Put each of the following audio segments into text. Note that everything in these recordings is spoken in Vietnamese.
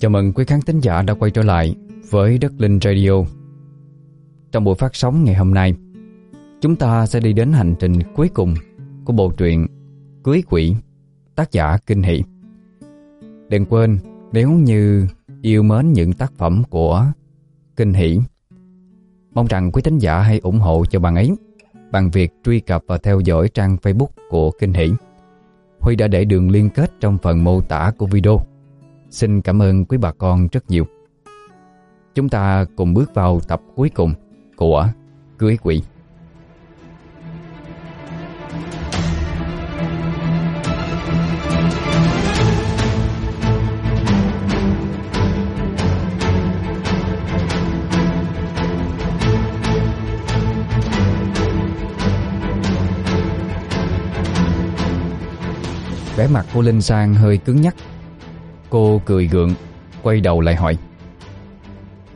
Chào mừng quý khán thính giả đã quay trở lại với Đất Linh Radio. Trong buổi phát sóng ngày hôm nay, chúng ta sẽ đi đến hành trình cuối cùng của bộ truyện Cưới Quỷ, tác giả Kinh Hỷ. Đừng quên, nếu như yêu mến những tác phẩm của Kinh Hỷ, mong rằng quý thính giả hãy ủng hộ cho bạn ấy bằng việc truy cập và theo dõi trang Facebook của Kinh Hỷ. Huy đã để đường liên kết trong phần mô tả của video. Xin cảm ơn quý bà con rất nhiều. Chúng ta cùng bước vào tập cuối cùng của Cưới Quỷ. Vẻ mặt cô Linh Sang hơi cứng nhắc Cô cười gượng Quay đầu lại hỏi.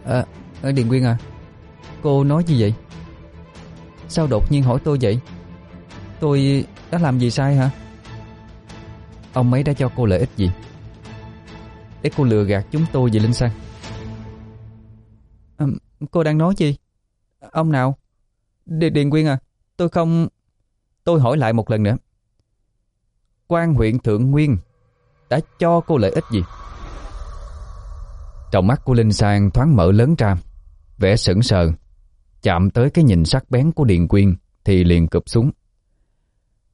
À, Điền Quyên à Cô nói gì vậy? Sao đột nhiên hỏi tôi vậy? Tôi đã làm gì sai hả? Ông ấy đã cho cô lợi ích gì? Để cô lừa gạt chúng tôi về Linh Sang à, Cô đang nói gì? Ông nào? Đi, Điền Quyên à Tôi không Tôi hỏi lại một lần nữa. Quan huyện Thượng Nguyên đã cho cô lợi ích gì? Trong mắt của Linh Sang thoáng mở lớn ra, vẻ sững sờ, chạm tới cái nhìn sắc bén của Điền Quyên thì liền cụp xuống.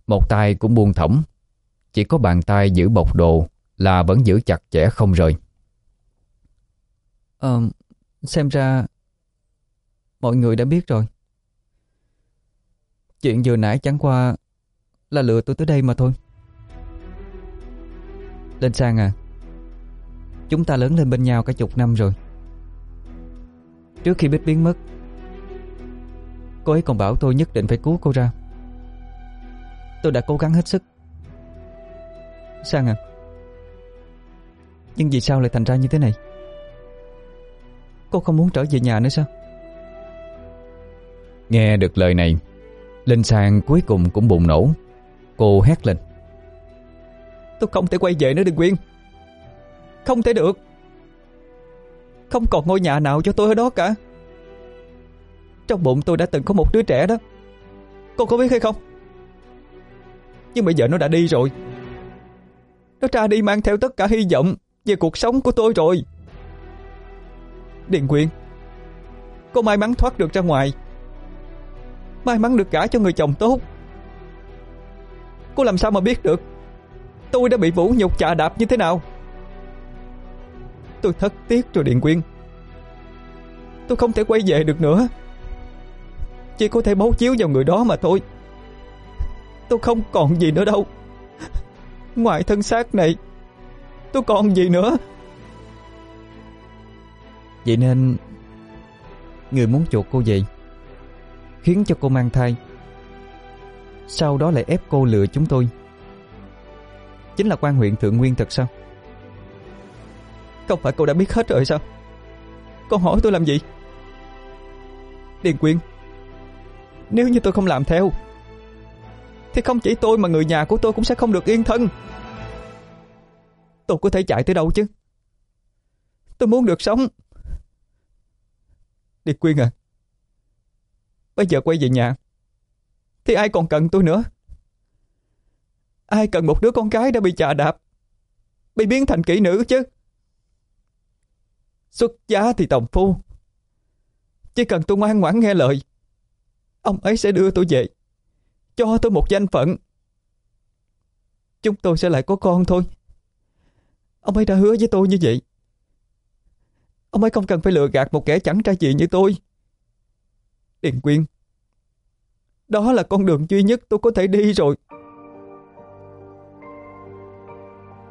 Một tay cũng buông thõng, chỉ có bàn tay giữ bọc đồ là vẫn giữ chặt chẽ không rời. Ờ, xem ra mọi người đã biết rồi. Chuyện vừa nãy chẳng qua là lừa tôi tới đây mà thôi. Linh Sang à. Chúng ta lớn lên bên nhau cả chục năm rồi. Trước khi biết biến mất, Cô ấy còn bảo tôi nhất định phải cứu cô ra. Tôi đã cố gắng hết sức. Sang à Nhưng vì sao lại thành ra như thế này? Cô không muốn trở về nhà nữa sao? Nghe được lời này, Linh Sang cuối cùng cũng bùng nổ. Cô hét lên. Tôi không thể quay về nữa Đừng Quyên. Không thể được. Không còn ngôi nhà nào cho tôi ở đó cả. Trong bụng tôi đã từng có một đứa trẻ đó. Cô có biết hay không? Nhưng bây giờ nó đã đi rồi. Nó ra đi mang theo tất cả hy vọng Về cuộc sống của tôi rồi. Điền Quyên Cô may mắn thoát được ra ngoài. May mắn được gả cho người chồng tốt. Cô làm sao mà biết được? Tôi đã bị Vũ nhục chà đạp như thế nào? Tôi thất tiếc rồi Điện Quyên. Tôi không thể quay về được nữa. Chỉ có thể bấu chiếu vào người đó mà thôi. Tôi không còn gì nữa đâu. Ngoài thân xác này, Tôi còn gì nữa? Vậy nên, Người muốn chuột cô về, Khiến cho cô mang thai. Sau đó lại ép cô lừa chúng tôi. Chính là quan huyện Thượng Nguyên thật sao? Không phải cô đã biết hết rồi sao? Con hỏi tôi làm gì? Điền Quyên, Nếu như tôi không làm theo, Thì không chỉ tôi mà người nhà của tôi cũng sẽ không được yên thân. Tôi có thể chạy tới đâu chứ? Tôi muốn được sống. Điền Quyên à Bây giờ quay về nhà, Thì ai còn cần tôi nữa? Ai cần một đứa con gái đã bị chà đạp? Bị biến thành kỹ nữ chứ. Xuất giá thì tổng phu. Chỉ cần tôi ngoan ngoãn nghe lời, Ông ấy sẽ đưa tôi về, Cho tôi một danh phận. Chúng tôi sẽ lại có con thôi. Ông ấy đã hứa với tôi như vậy. Ông ấy không cần phải lừa gạt một kẻ chẳng ra gì như tôi. Điền Quyên, Đó là con đường duy nhất tôi có thể đi rồi.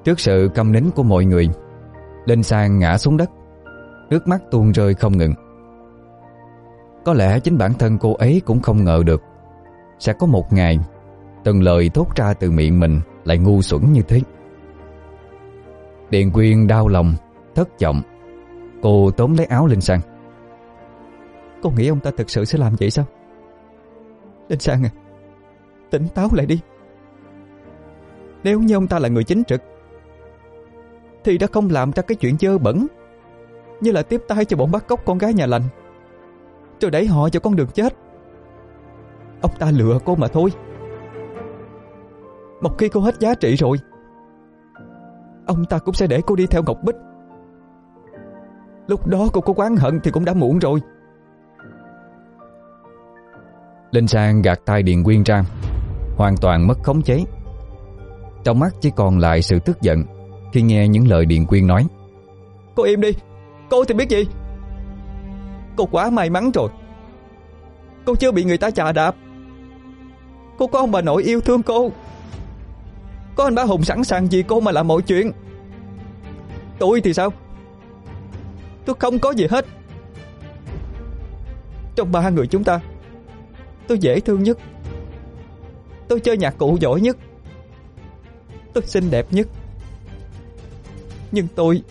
Trước sự căm nín của mọi người Linh Sang ngã xuống đất, Nước mắt tuôn rơi không ngừng. Có lẽ chính bản thân cô ấy cũng không ngờ được, Sẽ có một ngày, Từng lời thốt ra từ miệng mình Lại ngu xuẩn như thế. Điền Quyên đau lòng, Thất vọng. Cô tóm lấy áo Linh Sang. Cô nghĩ ông ta thực sự sẽ làm vậy sao? Linh Sang à Tỉnh táo lại đi. Nếu như ông ta là người chính trực thì đã không làm ra cái chuyện dơ bẩn, Như là tiếp tay cho bọn bắt cóc con gái nhà lành. Rồi đẩy họ cho con đường chết. Ông ta lừa cô mà thôi. Một khi cô hết giá trị rồi, Ông ta cũng sẽ để cô đi theo Ngọc Bích. Lúc đó cô có quán hận thì cũng đã muộn rồi. Linh Sang gạt tay Điền Quyên ra, Hoàn toàn mất khống chế. Trong mắt chỉ còn lại sự tức giận. Khi nghe những lời Điền Quyên nói, Cô im đi, Cô thì biết gì? Cô quá may mắn rồi. Cô chưa bị người ta chà đạp. Cô có ông bà nội yêu thương cô. Có anh bá Hùng sẵn sàng vì cô mà làm mọi chuyện. Tôi thì sao? Tôi không có gì hết. Trong ba người chúng ta, Tôi dễ thương nhất. Tôi chơi nhạc cụ giỏi nhất. Tôi xinh đẹp nhất. Nhưng tôi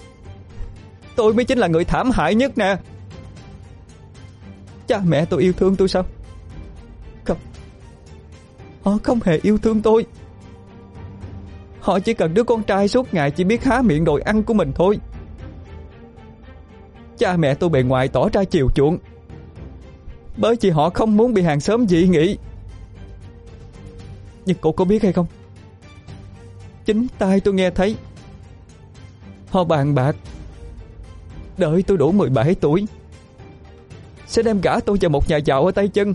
Tôi mới chính là người thảm hại nhất nè. Cha mẹ tôi yêu thương tôi sao? Không. Họ không hề yêu thương tôi. Họ chỉ cần đứa con trai suốt ngày chỉ biết há miệng đòi ăn của mình thôi. Cha mẹ tôi bề ngoài tỏ ra chiều chuộng. Bởi vì họ không muốn bị hàng xóm dị nghị. Nhưng cô có biết hay không? Chính tai tôi nghe thấy. Họ bàn bạc. Đợi tôi đủ 17 tuổi, Sẽ đem gả tôi vào một nhà giàu ở tay chân.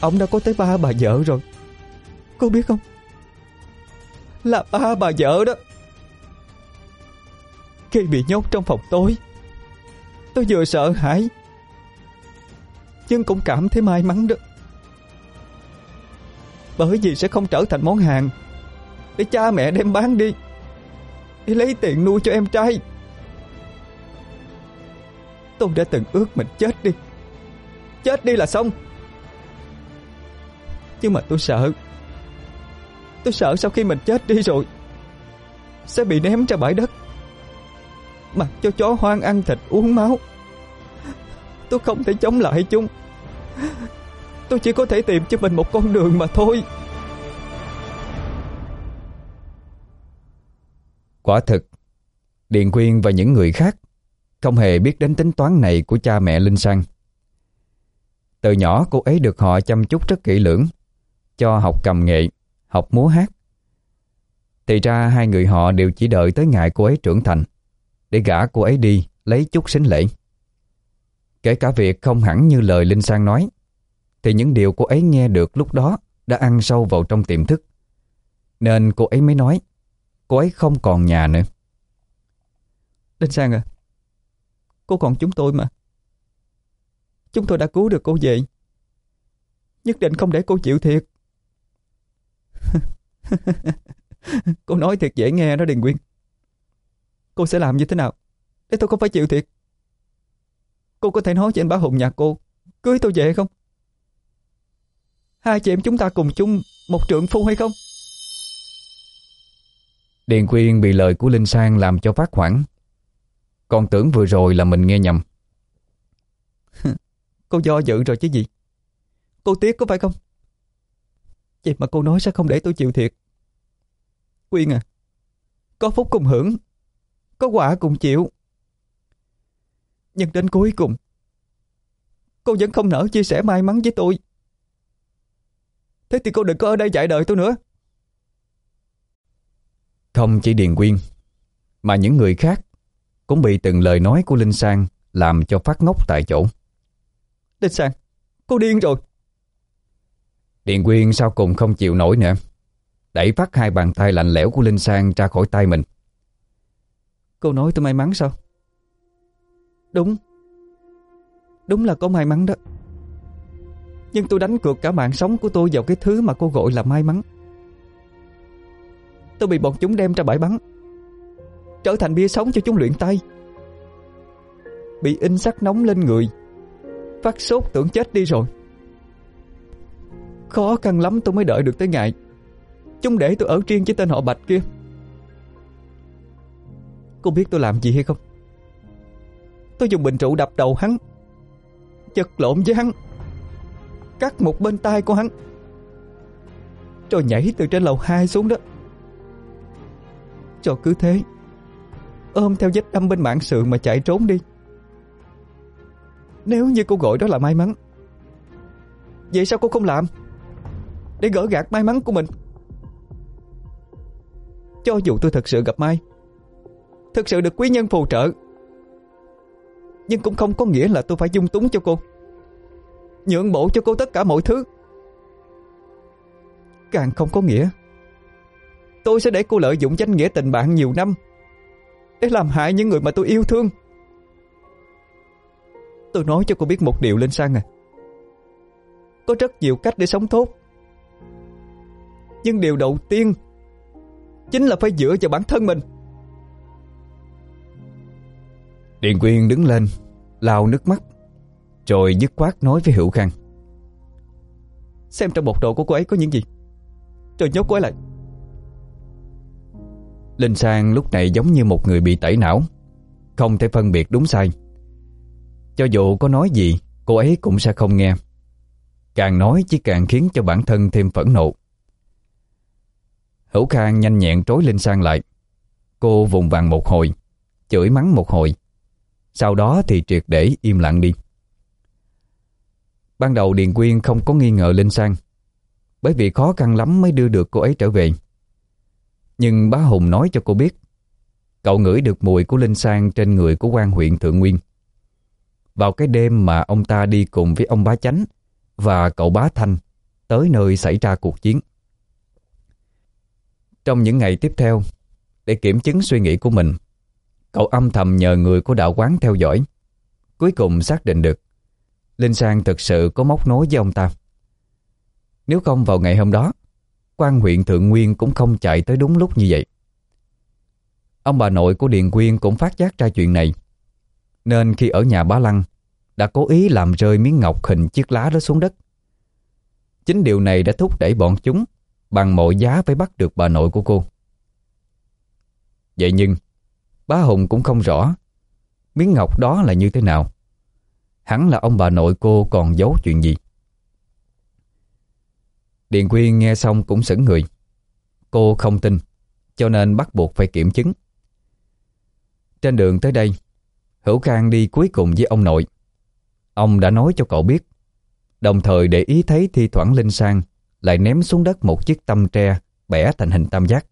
Ông đã có tới ba bà vợ rồi. Cô biết không? Là ba bà vợ đó. Khi bị nhốt trong phòng tối, Tôi vừa sợ hãi, Nhưng cũng cảm thấy may mắn đó. Bởi vì sẽ không trở thành món hàng Để cha mẹ đem bán đi. Để lấy tiền nuôi cho em trai. Tôi đã từng ước mình chết đi. Chết đi là xong. Nhưng mà tôi sợ. Tôi sợ sau khi mình chết đi rồi, Sẽ bị ném ra bãi đất. Mặc cho chó hoang ăn thịt uống máu. Tôi không thể chống lại chúng. Tôi chỉ có thể tìm cho mình một con đường mà thôi. Quả thực, Điền Quyên và những người khác Không hề biết đến tính toán này của cha mẹ Linh Sang. Từ nhỏ, cô ấy được họ chăm chút rất kỹ lưỡng, Cho học cầm nghệ, Học múa hát. Thì ra, hai người họ đều chỉ đợi tới ngày cô ấy trưởng thành, Để gả cô ấy đi, Lấy chút xính lễ. Kể cả việc không hẳn như lời Linh Sang nói, Thì những điều cô ấy nghe được lúc đó Đã ăn sâu vào trong tiềm thức. Nên cô ấy mới nói Cô ấy không còn nhà nữa. Đinh Sang à Cô còn chúng tôi mà. Chúng tôi đã cứu được cô về. Nhất định không để cô chịu thiệt. Cô nói thiệt dễ nghe đó Điền Quyên. Cô sẽ làm như thế nào Để tôi không phải chịu thiệt? Cô có thể nói cho anh bá Hùng nhà cô, Cưới tôi về không? Hai chị em chúng ta cùng chung Một trượng phu hay không? Điền Quyên bị lời của Linh Sang làm cho phát hoảng. Còn tưởng vừa rồi là mình nghe nhầm. Cô do dự rồi chứ gì? Cô tiếc có phải không? Vậy mà cô nói sẽ không để tôi chịu thiệt. Quyên à Có phúc cùng hưởng, Có quả cùng chịu. Nhưng đến cuối cùng, Cô vẫn không nỡ chia sẻ may mắn với tôi. Thế thì cô đừng có ở đây dạy đời tôi nữa. Không chỉ Điền Quyên Mà những người khác Cũng bị từng lời nói của Linh Sang Làm cho phát ngốc tại chỗ. Linh Sang Cô điên rồi. Điền Quyên sau cùng không chịu nổi nữa Đẩy phát hai bàn tay lạnh lẽo của Linh Sang ra khỏi tay mình. Cô nói tôi may mắn sao? Đúng. Đúng là có may mắn đó. Nhưng tôi đánh cược cả mạng sống của tôi vào cái thứ mà cô gọi là may mắn Tôi bị bọn chúng đem ra bãi bắn. Trở thành bia sống cho chúng luyện tay. Bị in sắc nóng lên người. Phát sốt tưởng chết đi rồi. Khó khăn lắm tôi mới đợi được tới ngày. Chúng để tôi ở riêng với tên họ Bạch kia. Cô biết tôi làm gì hay không? Tôi dùng bình rượu đập đầu hắn. Chật lộn với hắn. Cắt một bên tay của hắn. Rồi nhảy từ trên lầu 2 xuống đó cho cứ thế. Ôm theo vết đâm bên mạng sườn mà chạy trốn đi. Nếu như cô gọi đó là may mắn, Vậy sao cô không làm? Để gỡ gạt may mắn của mình. Cho dù tôi thật sự gặp Mai Thật sự được quý nhân phù trợ, Nhưng cũng không có nghĩa là tôi phải dung túng cho cô, Nhượng bộ cho cô tất cả mọi thứ. Càng không có nghĩa Tôi sẽ để cô lợi dụng danh nghĩa tình bạn nhiều năm Để làm hại những người mà tôi yêu thương. Tôi nói cho cô biết một điều Linh Sang à. Có rất nhiều cách để sống tốt. Nhưng điều đầu tiên Chính là phải dựa vào bản thân mình. Điền Quyên đứng lên lau nước mắt Rồi dứt khoát nói với Hữu Khang. Xem trong bột đồ của cô ấy có những gì. Rồi nhốt cô ấy lại Linh Sang lúc này giống như một người bị tẩy não. Không thể phân biệt đúng sai. Cho dù có nói gì, Cô ấy cũng sẽ không nghe. Càng nói chỉ càng khiến cho bản thân thêm phẫn nộ. Hữu Khang nhanh nhẹn trối Linh Sang lại. Cô vùng vàng một hồi, Chửi mắng một hồi. Sau đó thì triệt để im lặng đi. Ban đầu Điền Quyên không có nghi ngờ Linh Sang. Bởi vì khó khăn lắm mới đưa được cô ấy trở về nhưng bá Hùng nói cho cô biết, Cậu ngửi được mùi của Linh Sang trên người của quan huyện Thượng Nguyên. Vào cái đêm mà ông ta đi cùng với ông bá Chánh Và cậu bá Thanh Tới nơi xảy ra cuộc chiến. Trong những ngày tiếp theo, Để kiểm chứng suy nghĩ của mình, Cậu âm thầm nhờ người của đạo quán theo dõi. Cuối cùng xác định được, Linh Sang thực sự có móc nối với ông ta. Nếu không vào ngày hôm đó quan huyện Thượng Nguyên cũng không chạy tới đúng lúc như vậy. Ông bà nội của Điền Quyên cũng phát giác ra chuyện này. Nên khi ở nhà bá Lăng, đã cố ý làm rơi miếng ngọc hình chiếc lá đó xuống đất. Chính điều này đã thúc đẩy bọn chúng bằng mọi giá phải bắt được bà nội của cô. Vậy nhưng, bá Hùng cũng không rõ miếng ngọc đó là như thế nào. Hẳn là ông bà nội cô còn giấu chuyện gì. Điền Quyên nghe xong cũng sững người. Cô không tin, cho nên bắt buộc phải kiểm chứng. Trên đường tới đây, Hữu Khang đi cuối cùng với ông nội. Ông đã nói cho cậu biết, đồng thời để ý thấy thi thoảng Linh Sang lại ném xuống đất một chiếc tâm tre bẻ thành hình tam giác.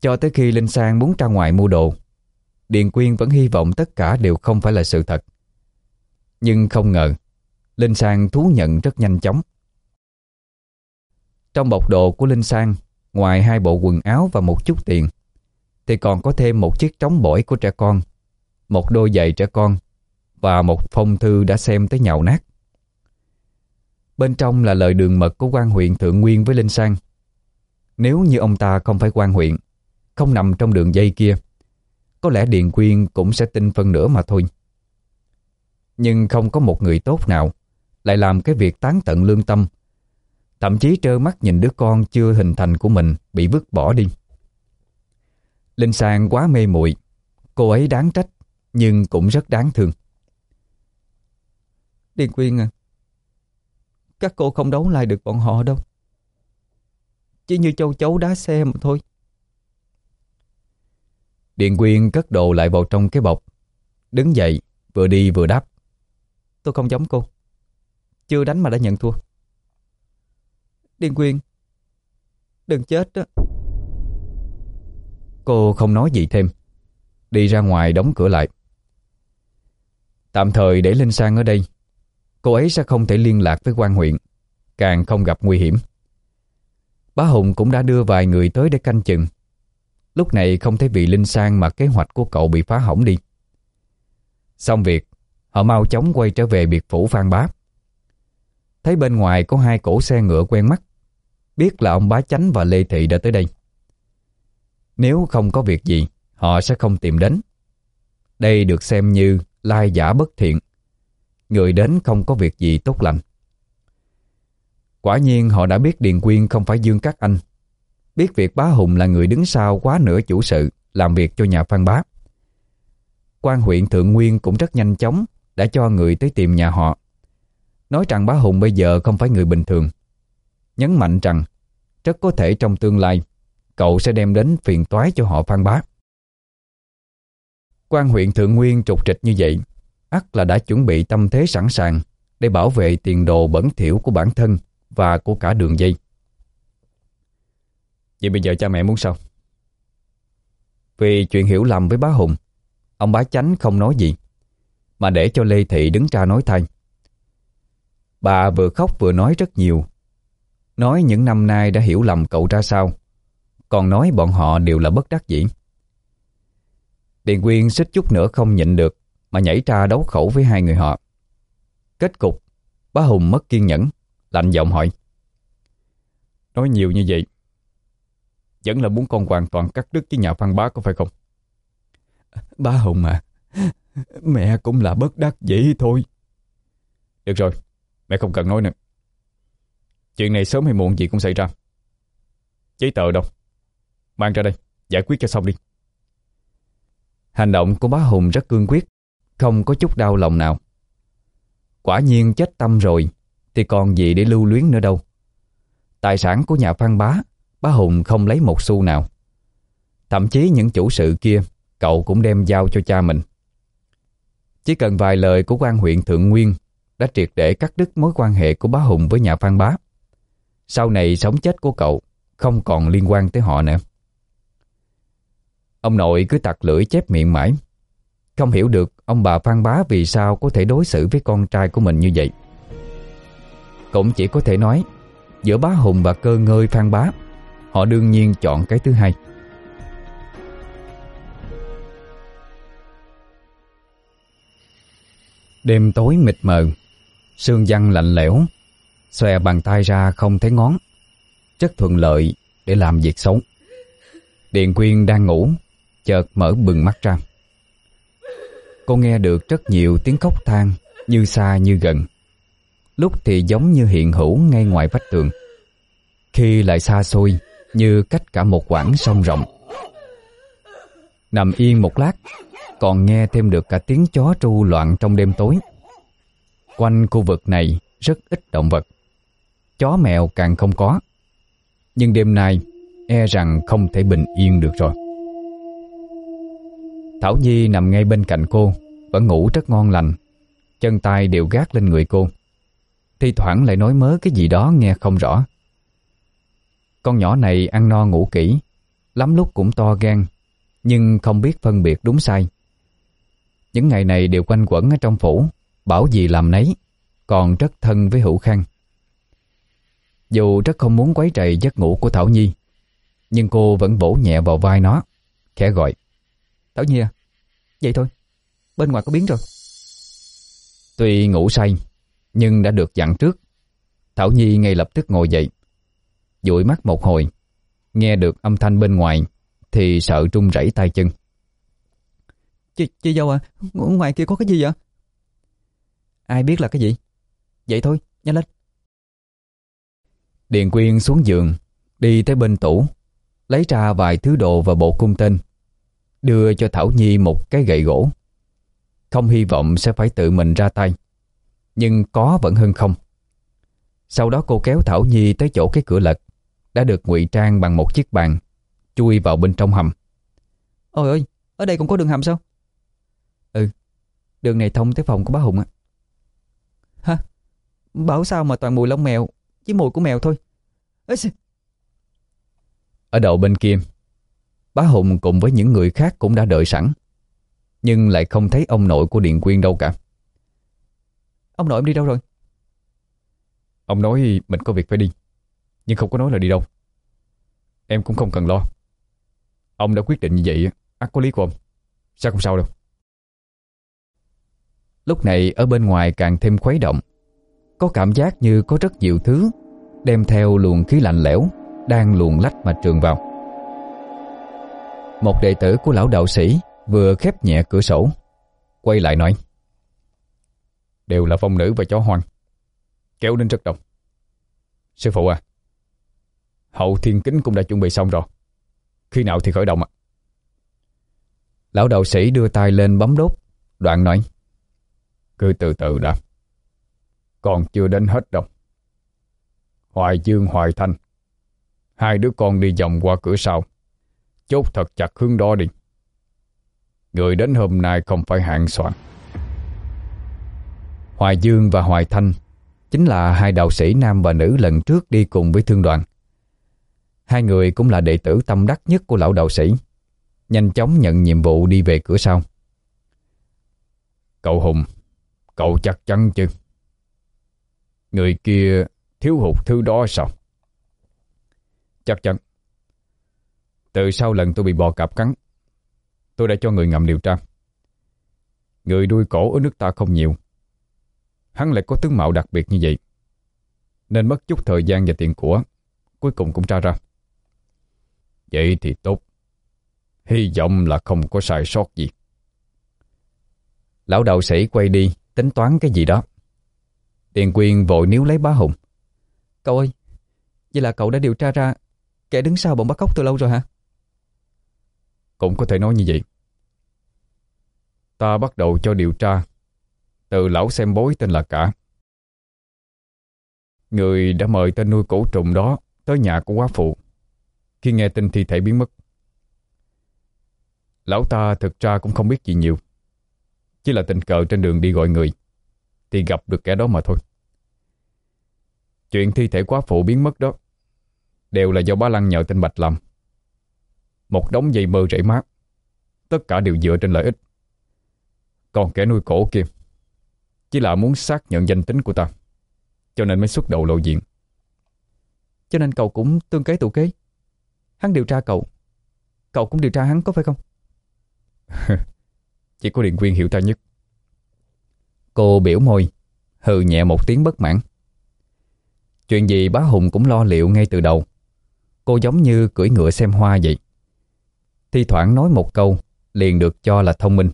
Cho tới khi Linh Sang muốn ra ngoài mua đồ, Điền Quyên vẫn hy vọng tất cả đều không phải là sự thật. Nhưng không ngờ, Linh Sang thú nhận rất nhanh chóng. Trong bọc đồ của Linh Sang, ngoài hai bộ quần áo và một chút tiền, thì còn có thêm một chiếc trống bổi của trẻ con, một đôi giày trẻ con và một phong thư đã xem tới nhào nát. Bên trong là lời đường mật của quan huyện Thượng Nguyên với Linh Sang. Nếu như ông ta không phải quan huyện, không nằm trong đường dây kia, có lẽ Điền Quyên cũng sẽ tin phân nửa mà thôi. Nhưng không có một người tốt nào lại làm cái việc tán tận lương tâm Thậm chí trơ mắt nhìn đứa con chưa hình thành của mình bị vứt bỏ đi. Linh Sang quá mê muội. Cô ấy đáng trách, Nhưng cũng rất đáng thương. Điền Quyên à Các cô không đấu lại được bọn họ đâu. Chỉ như châu chấu đá xe mà thôi. Điền Quyên cất đồ lại vào trong cái bọc. Đứng dậy, Vừa đi vừa đáp. Tôi không giống cô. Chưa đánh mà đã nhận thua. Điền Quyên Đừng chết đó Cô không nói gì thêm. Đi ra ngoài đóng cửa lại. Tạm thời để Linh Sang ở đây. Cô ấy sẽ không thể liên lạc với quan huyện. Càng không gặp nguy hiểm. Bá Hùng cũng đã đưa vài người tới để canh chừng. Lúc này không thấy vì Linh Sang mà kế hoạch của cậu bị phá hỏng đi. Xong việc, Họ mau chóng quay trở về biệt phủ Phan Bá. Thấy bên ngoài có hai cổ xe ngựa quen mắt. Biết là ông bá chánh và Lê Thị đã tới đây. Nếu không có việc gì, Họ sẽ không tìm đến. Đây được xem như lai giả bất thiện. Người đến không có việc gì tốt lành. Quả nhiên họ đã biết Điền Quyên không phải Dương Các Anh. Biết việc bá Hùng là người đứng sau quá nửa chủ sự, Làm việc cho nhà Phan Bá. Quan huyện Thượng Nguyên cũng rất nhanh chóng, Đã cho người tới tìm nhà họ. Nói rằng bá Hùng bây giờ không phải người bình thường. Nhấn mạnh rằng Rất có thể trong tương lai cậu sẽ đem đến phiền toái cho họ phan bá. quan huyện Thượng Nguyên trục trịch như vậy, ắt là đã chuẩn bị tâm thế sẵn sàng để bảo vệ tiền đồ bẩn thỉu của bản thân và của cả đường dây. Vậy bây giờ cha mẹ muốn sao? Vì chuyện hiểu lầm với bá Hùng, ông bá chánh không nói gì, mà để cho Lê Thị đứng ra nói thay. Bà vừa khóc vừa nói rất nhiều, nói những năm nay đã hiểu lầm cậu ra sao, còn nói bọn họ đều là bất đắc dĩ. Điền Quyên xích chút nữa không nhịn được mà nhảy ra đấu khẩu với hai người họ. Kết cục, bá Hùng mất kiên nhẫn, lạnh giọng hỏi. Nói nhiều như vậy, vẫn là muốn con hoàn toàn cắt đứt với nhà Phan Bá có phải không? Bá Hùng à, mẹ cũng là bất đắc dĩ thôi. Được rồi, mẹ không cần nói nữa. Chuyện này sớm hay muộn gì cũng xảy ra. Giấy tờ đâu? Mang ra đây, giải quyết cho xong đi. Hành động của bá Hùng rất cương quyết, không có chút đau lòng nào. Quả nhiên chết tâm rồi, thì còn gì để lưu luyến nữa đâu. Tài sản của nhà Phan Bá Bá Hùng không lấy một xu nào. Thậm chí những chủ sự kia, cậu cũng đem giao cho cha mình. Chỉ cần vài lời của quan huyện Thượng Nguyên đã triệt để cắt đứt mối quan hệ của bá Hùng với nhà Phan Bá. Sau này sống chết của cậu, không còn liên quan tới họ nữa. Ông nội cứ tặc lưỡi chép miệng mãi. Không hiểu được ông bà Phan Bá vì sao có thể đối xử với con trai của mình như vậy. Cũng chỉ có thể nói, giữa bá Hùng và cơ ngơi Phan Bá, Họ đương nhiên chọn cái thứ hai Đêm tối mịt mờ, Sương văn lạnh lẽo Xòe bàn tay ra không thấy ngón Rất thuận lợi để làm việc xấu Điện Quyên đang ngủ Chợt mở bừng mắt ra Cô nghe được rất nhiều tiếng khóc than Như xa như gần Lúc thì giống như hiện hữu ngay ngoài vách tường Khi lại xa xôi như cách cả một quãng sông rộng. Nằm yên một lát, còn nghe thêm được cả tiếng chó tru loạn trong đêm tối. Quanh khu vực này rất ít động vật. Chó mèo càng không có. Nhưng đêm nay e rằng không thể bình yên được rồi. Thảo Nhi nằm ngay bên cạnh cô, vẫn ngủ rất ngon lành. Chân tay đều gác lên người cô. Thi thoảng lại nói mớ cái gì đó nghe không rõ. Con nhỏ này ăn no ngủ kỹ, lắm lúc cũng to gan, nhưng không biết phân biệt đúng sai. Những ngày này đều quanh quẩn ở trong phủ, bảo gì làm nấy, còn rất thân với Hữu Khang. Dù rất không muốn quấy rầy giấc ngủ của Thảo Nhi, nhưng cô vẫn vỗ nhẹ vào vai nó, khẽ gọi. Thảo Nhi à, vậy thôi, bên ngoài có biến rồi. Tuy ngủ say, nhưng đã được dặn trước. Thảo Nhi ngay lập tức ngồi dậy, dụi mắt một hồi, nghe được âm thanh bên ngoài thì sợ trung rẩy tay chân. Chị, chị dâu à, ngoài kia có cái gì vậy? Ai biết là cái gì? Vậy thôi, nhanh lên. Điền Quyên xuống giường, đi tới bên tủ, lấy ra vài thứ đồ và bộ cung tên, đưa cho Thảo Nhi một cái gậy gỗ. Không hy vọng sẽ phải tự mình ra tay, nhưng có vẫn hơn không. Sau đó cô kéo Thảo Nhi tới chỗ cái cửa lật, đã được ngụy trang bằng một chiếc bàn, chui vào bên trong hầm. Ôi ơi, ở đây cũng có đường hầm sao? Ừ, đường này thông tới phòng của bá Hùng á. Hả? Bảo sao mà toàn mùi lông mèo, chỉ mùi của mèo thôi. Ở đầu bên kia, bá Hùng cùng với những người khác cũng đã đợi sẵn, nhưng lại không thấy ông nội của Điện Quyên đâu cả. Ông nội em đi đâu rồi? Ông nói mình có việc phải đi. Nhưng không có nói là đi đâu Em cũng không cần lo Ông đã quyết định như vậy ắt có lý của ông Sao không sao đâu Lúc này ở bên ngoài càng thêm khuấy động Có cảm giác như có rất nhiều thứ Đem theo luồng khí lạnh lẽo Đang luồn lách mà trường vào. Một đệ tử của lão đạo sĩ Vừa khép nhẹ cửa sổ, Quay lại nói, Đều là phong nữ và chó hoang, Kéo đến rất đông. Sư phụ à Hậu thiên kính cũng đã chuẩn bị xong rồi, Khi nào thì khởi động ạ? Lão đạo sĩ đưa tay lên bấm đốt, Đoạn nói, Cứ từ từ đã, Còn chưa đến hết đâu. Hoài Dương Hoài Thanh. Hai đứa con đi vòng qua cửa sau. Chốt thật chặt hướng đó đi. Người đến hôm nay không phải hạng soạn. Hoài Dương và Hoài Thanh Chính là hai đạo sĩ nam và nữ lần trước đi cùng với thương đoàn. Hai người cũng là đệ tử tâm đắc nhất của lão đạo sĩ, Nhanh chóng nhận nhiệm vụ đi về cửa sau. Cậu Hùng, Cậu chắc chắn chứ? Người kia thiếu hụt thứ đó sao? Chắc chắn. Từ sau lần tôi bị bò cạp cắn, Tôi đã cho người ngầm điều tra. Người đuôi cổ ở nước ta không nhiều. Hắn lại có tướng mạo đặc biệt như vậy, Nên mất chút thời gian và tiền của Cuối cùng cũng tra ra. Vậy thì tốt. Hy vọng là không có sai sót gì. Lão đạo sĩ quay đi Tính toán cái gì đó. Tiền quyền vội níu lấy bá Hùng. Cậu ơi, Vậy là cậu đã điều tra ra Kẻ đứng sau bọn bắt cóc từ lâu rồi hả? Cũng có thể nói như vậy. Ta bắt đầu cho điều tra Từ lão xem bối tên là Cả. Người đã mời tên nuôi cổ trùng đó Tới nhà của quá phụ. Khi nghe tin thi thể biến mất, Lão ta thực ra cũng không biết gì nhiều. Chỉ là tình cờ trên đường đi gọi người Thì gặp được kẻ đó mà thôi. Chuyện thi thể quá phụ biến mất đó. Đều là do ba Lăng nhờ tên Bạch làm Một đống dây mơ rễ mát. Tất cả đều dựa trên lợi ích. Còn kẻ nuôi cổ kia, Chỉ là muốn xác nhận danh tính của ta, Cho nên mới xuất đầu lộ diện. Cho nên cậu cũng tương kế tụ kế. Hắn điều tra cậu. Cậu cũng điều tra hắn có phải không? Chỉ có Điện Quyên hiểu ta nhất. Cô biểu môi, Hừ nhẹ một tiếng bất mãn. Chuyện gì bá Hùng cũng lo liệu ngay từ đầu. Cô giống như cưỡi ngựa xem hoa vậy. Thi thoảng nói một câu, Liền được cho là thông minh.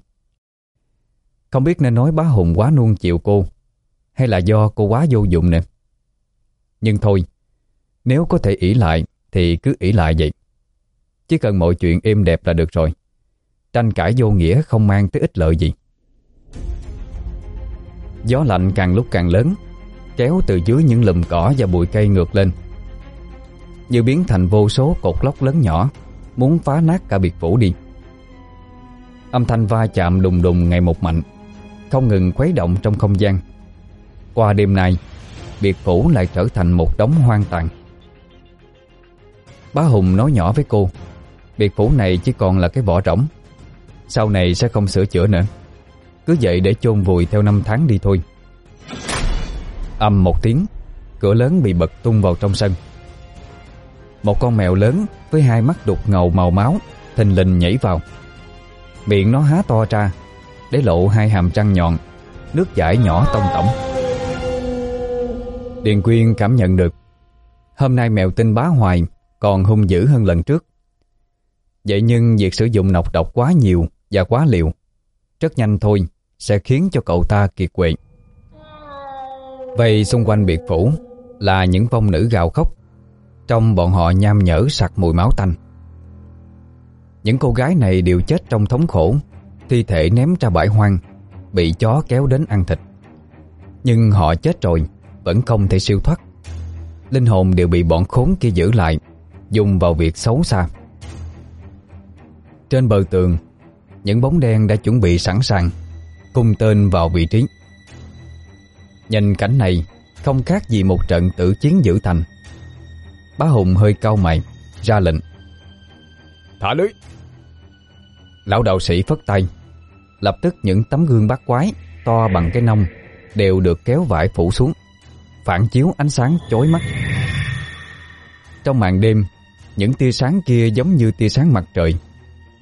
Không biết nên nói bá Hùng quá nuông chịu cô, Hay là do cô quá vô dụng nè. Nhưng thôi, Nếu có thể ỷ lại Thì cứ ỷ lại vậy. Chỉ cần mọi chuyện êm đẹp là được rồi. Tranh cãi vô nghĩa không mang tới ích lợi gì. Gió lạnh càng lúc càng lớn Kéo từ dưới những lùm cỏ và bụi cây ngược lên. Như biến thành vô số cột lốc lớn nhỏ, Muốn phá nát cả biệt phủ đi. Âm thanh va chạm đùng đùng ngày một mạnh, Không ngừng khuấy động trong không gian. Qua đêm nay, Biệt phủ lại trở thành một đống hoang tàn. Bá Hùng nói nhỏ với cô, Biệt phủ này chỉ còn là cái vỏ rỗng, Sau này sẽ không sửa chữa nữa. Cứ vậy để chôn vùi theo năm tháng đi thôi. Âm một tiếng, Cửa lớn bị bật tung vào trong sân. Một con mèo lớn Với hai mắt đục ngầu màu máu, Thình lình nhảy vào. Miệng nó há to ra, Để lộ hai hàm răng nhọn, Nước chảy nhỏ tông tổng. Điền Quyên cảm nhận được, Hôm nay mèo tinh bá hoài Còn hung dữ hơn lần trước. Vậy nhưng việc sử dụng nọc độc quá nhiều Và quá liều, Rất nhanh thôi, Sẽ khiến cho cậu ta kiệt quệ. Vây xung quanh biệt phủ Là những phong nữ gào khóc. Trong bọn họ nham nhở sặc mùi máu tanh. Những cô gái này đều chết trong thống khổ, Thi thể ném ra bãi hoang, Bị chó kéo đến ăn thịt. Nhưng họ chết rồi, Vẫn không thể siêu thoát. Linh hồn đều bị bọn khốn kia giữ lại, Dùng vào việc xấu xa. Trên bờ tường, Những bóng đen đã chuẩn bị sẵn sàng, Cung tên vào vị trí. Nhìn cảnh này Không khác gì một trận tử chiến giữ thành. Bá Hùng hơi cau mày Ra lệnh. Thả lưới. Lão đạo sĩ phất tay Lập tức những tấm gương bát quái To bằng cái nông Đều được kéo vải phủ xuống Phản chiếu ánh sáng chói mắt. Trong màn đêm Những tia sáng kia giống như tia sáng mặt trời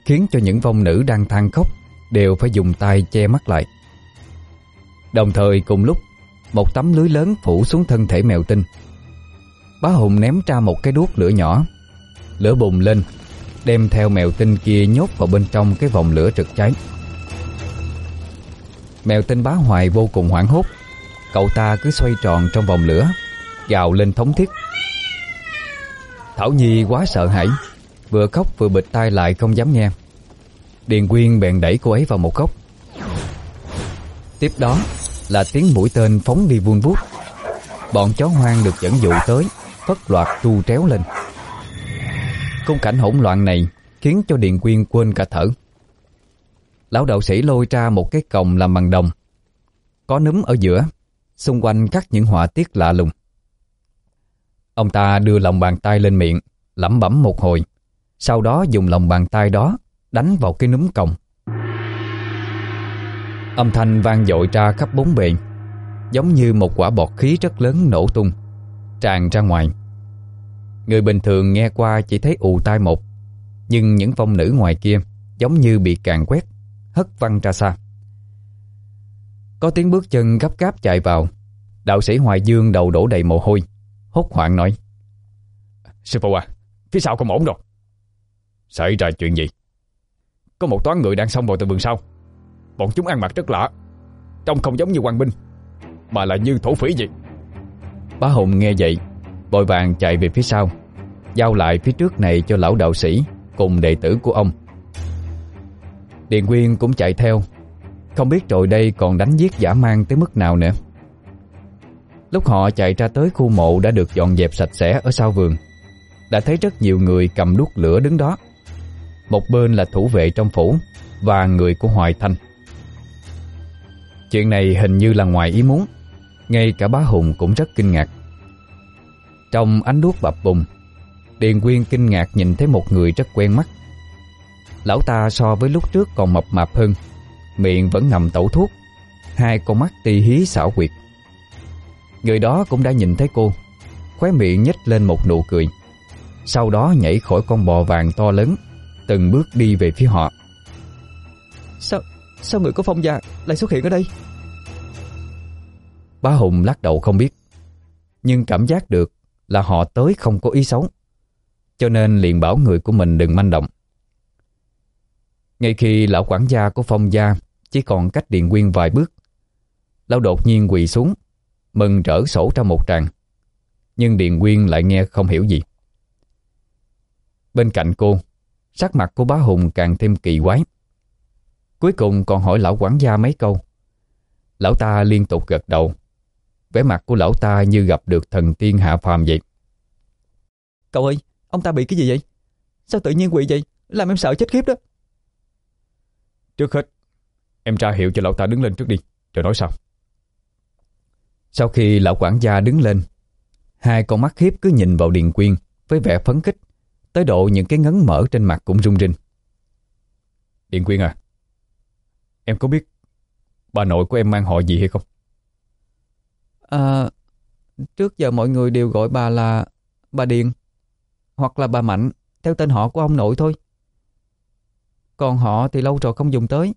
Khiến cho những vong nữ đang than khóc Đều phải dùng tay che mắt lại. Đồng thời cùng lúc một tấm lưới lớn phủ xuống thân thể mèo tinh. Bá Hùng ném ra một cái đuốc lửa nhỏ. Lửa bùng lên, Đem theo mèo tinh kia nhốt vào bên trong cái vòng lửa trực cháy. Mèo tinh bá hoài vô cùng hoảng hốt. Cậu ta cứ xoay tròn trong vòng lửa, Gào lên thống thiết. Thảo Nhi quá sợ hãi, Vừa khóc vừa bịt tai lại không dám nghe. Điền Quyên bèn đẩy cô ấy vào một góc. Tiếp đó là tiếng mũi tên phóng đi vun vút. Bọn chó hoang được dẫn dụ tới, phất loạt tru tréo lên. Khung cảnh hỗn loạn này Khiến cho Điền Quyên quên cả thở. Lão đạo sĩ lôi ra một cái còng làm bằng đồng. Có núm ở giữa Xung quanh cắt những họa tiết lạ lùng. Ông ta đưa lòng bàn tay lên miệng lẩm bẩm một hồi. Sau đó dùng lòng bàn tay đó Đánh vào cái núm còng. Âm thanh vang dội ra khắp bốn bề, Giống như một quả bọt khí rất lớn nổ tung, Tràn ra ngoài. Người bình thường nghe qua chỉ thấy ù tai một, Nhưng những phong nữ ngoài kia Giống như bị càng quét, Hất văng ra xa. Có tiếng bước chân gấp gáp chạy vào, Đạo sĩ Hoài Dương đầu đổ đầy mồ hôi, Hốt hoảng nói, Sư phụ à Phía sau không ổn rồi Xảy ra chuyện gì? Có một toán người đang xông vào từ vườn sau. Bọn chúng ăn mặc rất lạ. Trông không giống như quan binh, Mà là như thổ phỉ vậy. Bá Hùng nghe vậy bồi vàng chạy về phía sau, Giao lại phía trước này cho lão đạo sĩ Cùng đệ tử của ông. Điền Quyên cũng chạy theo, Không biết rồi đây còn đánh giết giả mang tới mức nào nữa. Lúc họ chạy ra tới khu mộ đã được dọn dẹp sạch sẽ ở sau vườn, Đã thấy rất nhiều người cầm đuốc lửa đứng đó. Một bên là thủ vệ trong phủ Và người của Hoài Thanh. Chuyện này hình như là ngoài ý muốn. Ngay cả bá Hùng cũng rất kinh ngạc. Trong ánh đuốc bập bùng, Điền Quyên kinh ngạc nhìn thấy một người rất quen mắt. Lão ta so với lúc trước còn mập mạp hơn, Miệng vẫn ngầm tẩu thuốc, Hai con mắt ti hí xảo quyệt. Người đó cũng đã nhìn thấy cô, Khóe miệng nhếch lên một nụ cười. Sau đó nhảy khỏi con bò vàng to lớn, Từng bước đi về phía họ. Sao Sao người có phong gia lại xuất hiện ở đây? Bá Hùng lắc đầu không biết, Nhưng cảm giác được Là họ tới không có ý xấu, Cho nên liền bảo người của mình đừng manh động. Ngay khi lão quản gia của phong gia Chỉ còn cách điện quyên vài bước, Lão đột nhiên quỳ xuống, Mừng rỡ sổ ra một tràng, Nhưng Điền Quyên lại nghe không hiểu gì. Bên cạnh cô, Sắc mặt của bá Hùng càng thêm kỳ quái. Cuối cùng còn hỏi lão quản gia mấy câu. Lão ta liên tục gật đầu. Vẻ mặt của lão ta như gặp được thần tiên hạ phàm vậy. Cậu ơi Ông ta bị cái gì vậy? Sao tự nhiên quỵ vậy? Làm em sợ chết khiếp đó. Trước hết Em tra hiệu cho lão ta đứng lên trước đi Rồi nói sau. Sau khi lão quản gia đứng lên Hai con mắt khiếp cứ nhìn vào Điền Quyên Với vẻ phấn khích Tới độ những cái ngấn mở trên mặt cũng rung rinh. Điền Quyên à Em có biết Bà nội của em mang họ gì hay không? À Trước giờ mọi người đều gọi bà là Bà Điền, Hoặc là bà Mạnh, Theo tên họ của ông nội thôi. Còn họ thì lâu rồi không dùng tới.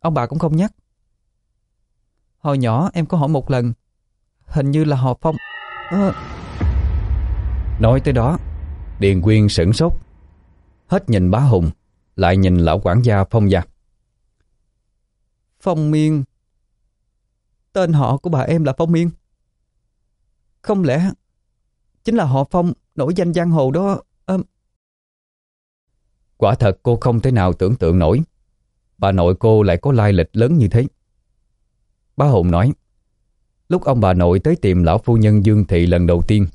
Ông bà cũng không nhắc. Hồi nhỏ em có hỏi một lần, Hình như là họ Phong. À... Nói tới đó, Điền Quyên sửng sốt, Hết nhìn bá Hùng, Lại nhìn lão quản gia Phong gia. Phong Miên. Tên họ của bà em là Phong Miên. Không lẽ Chính là họ Phong nổi danh giang hồ đó à... Quả thật cô không thể nào tưởng tượng nổi. Bà nội cô lại có lai lịch lớn như thế. Bá Hùng nói, Lúc ông bà nội tới tìm lão phu nhân Dương Thị lần đầu tiên,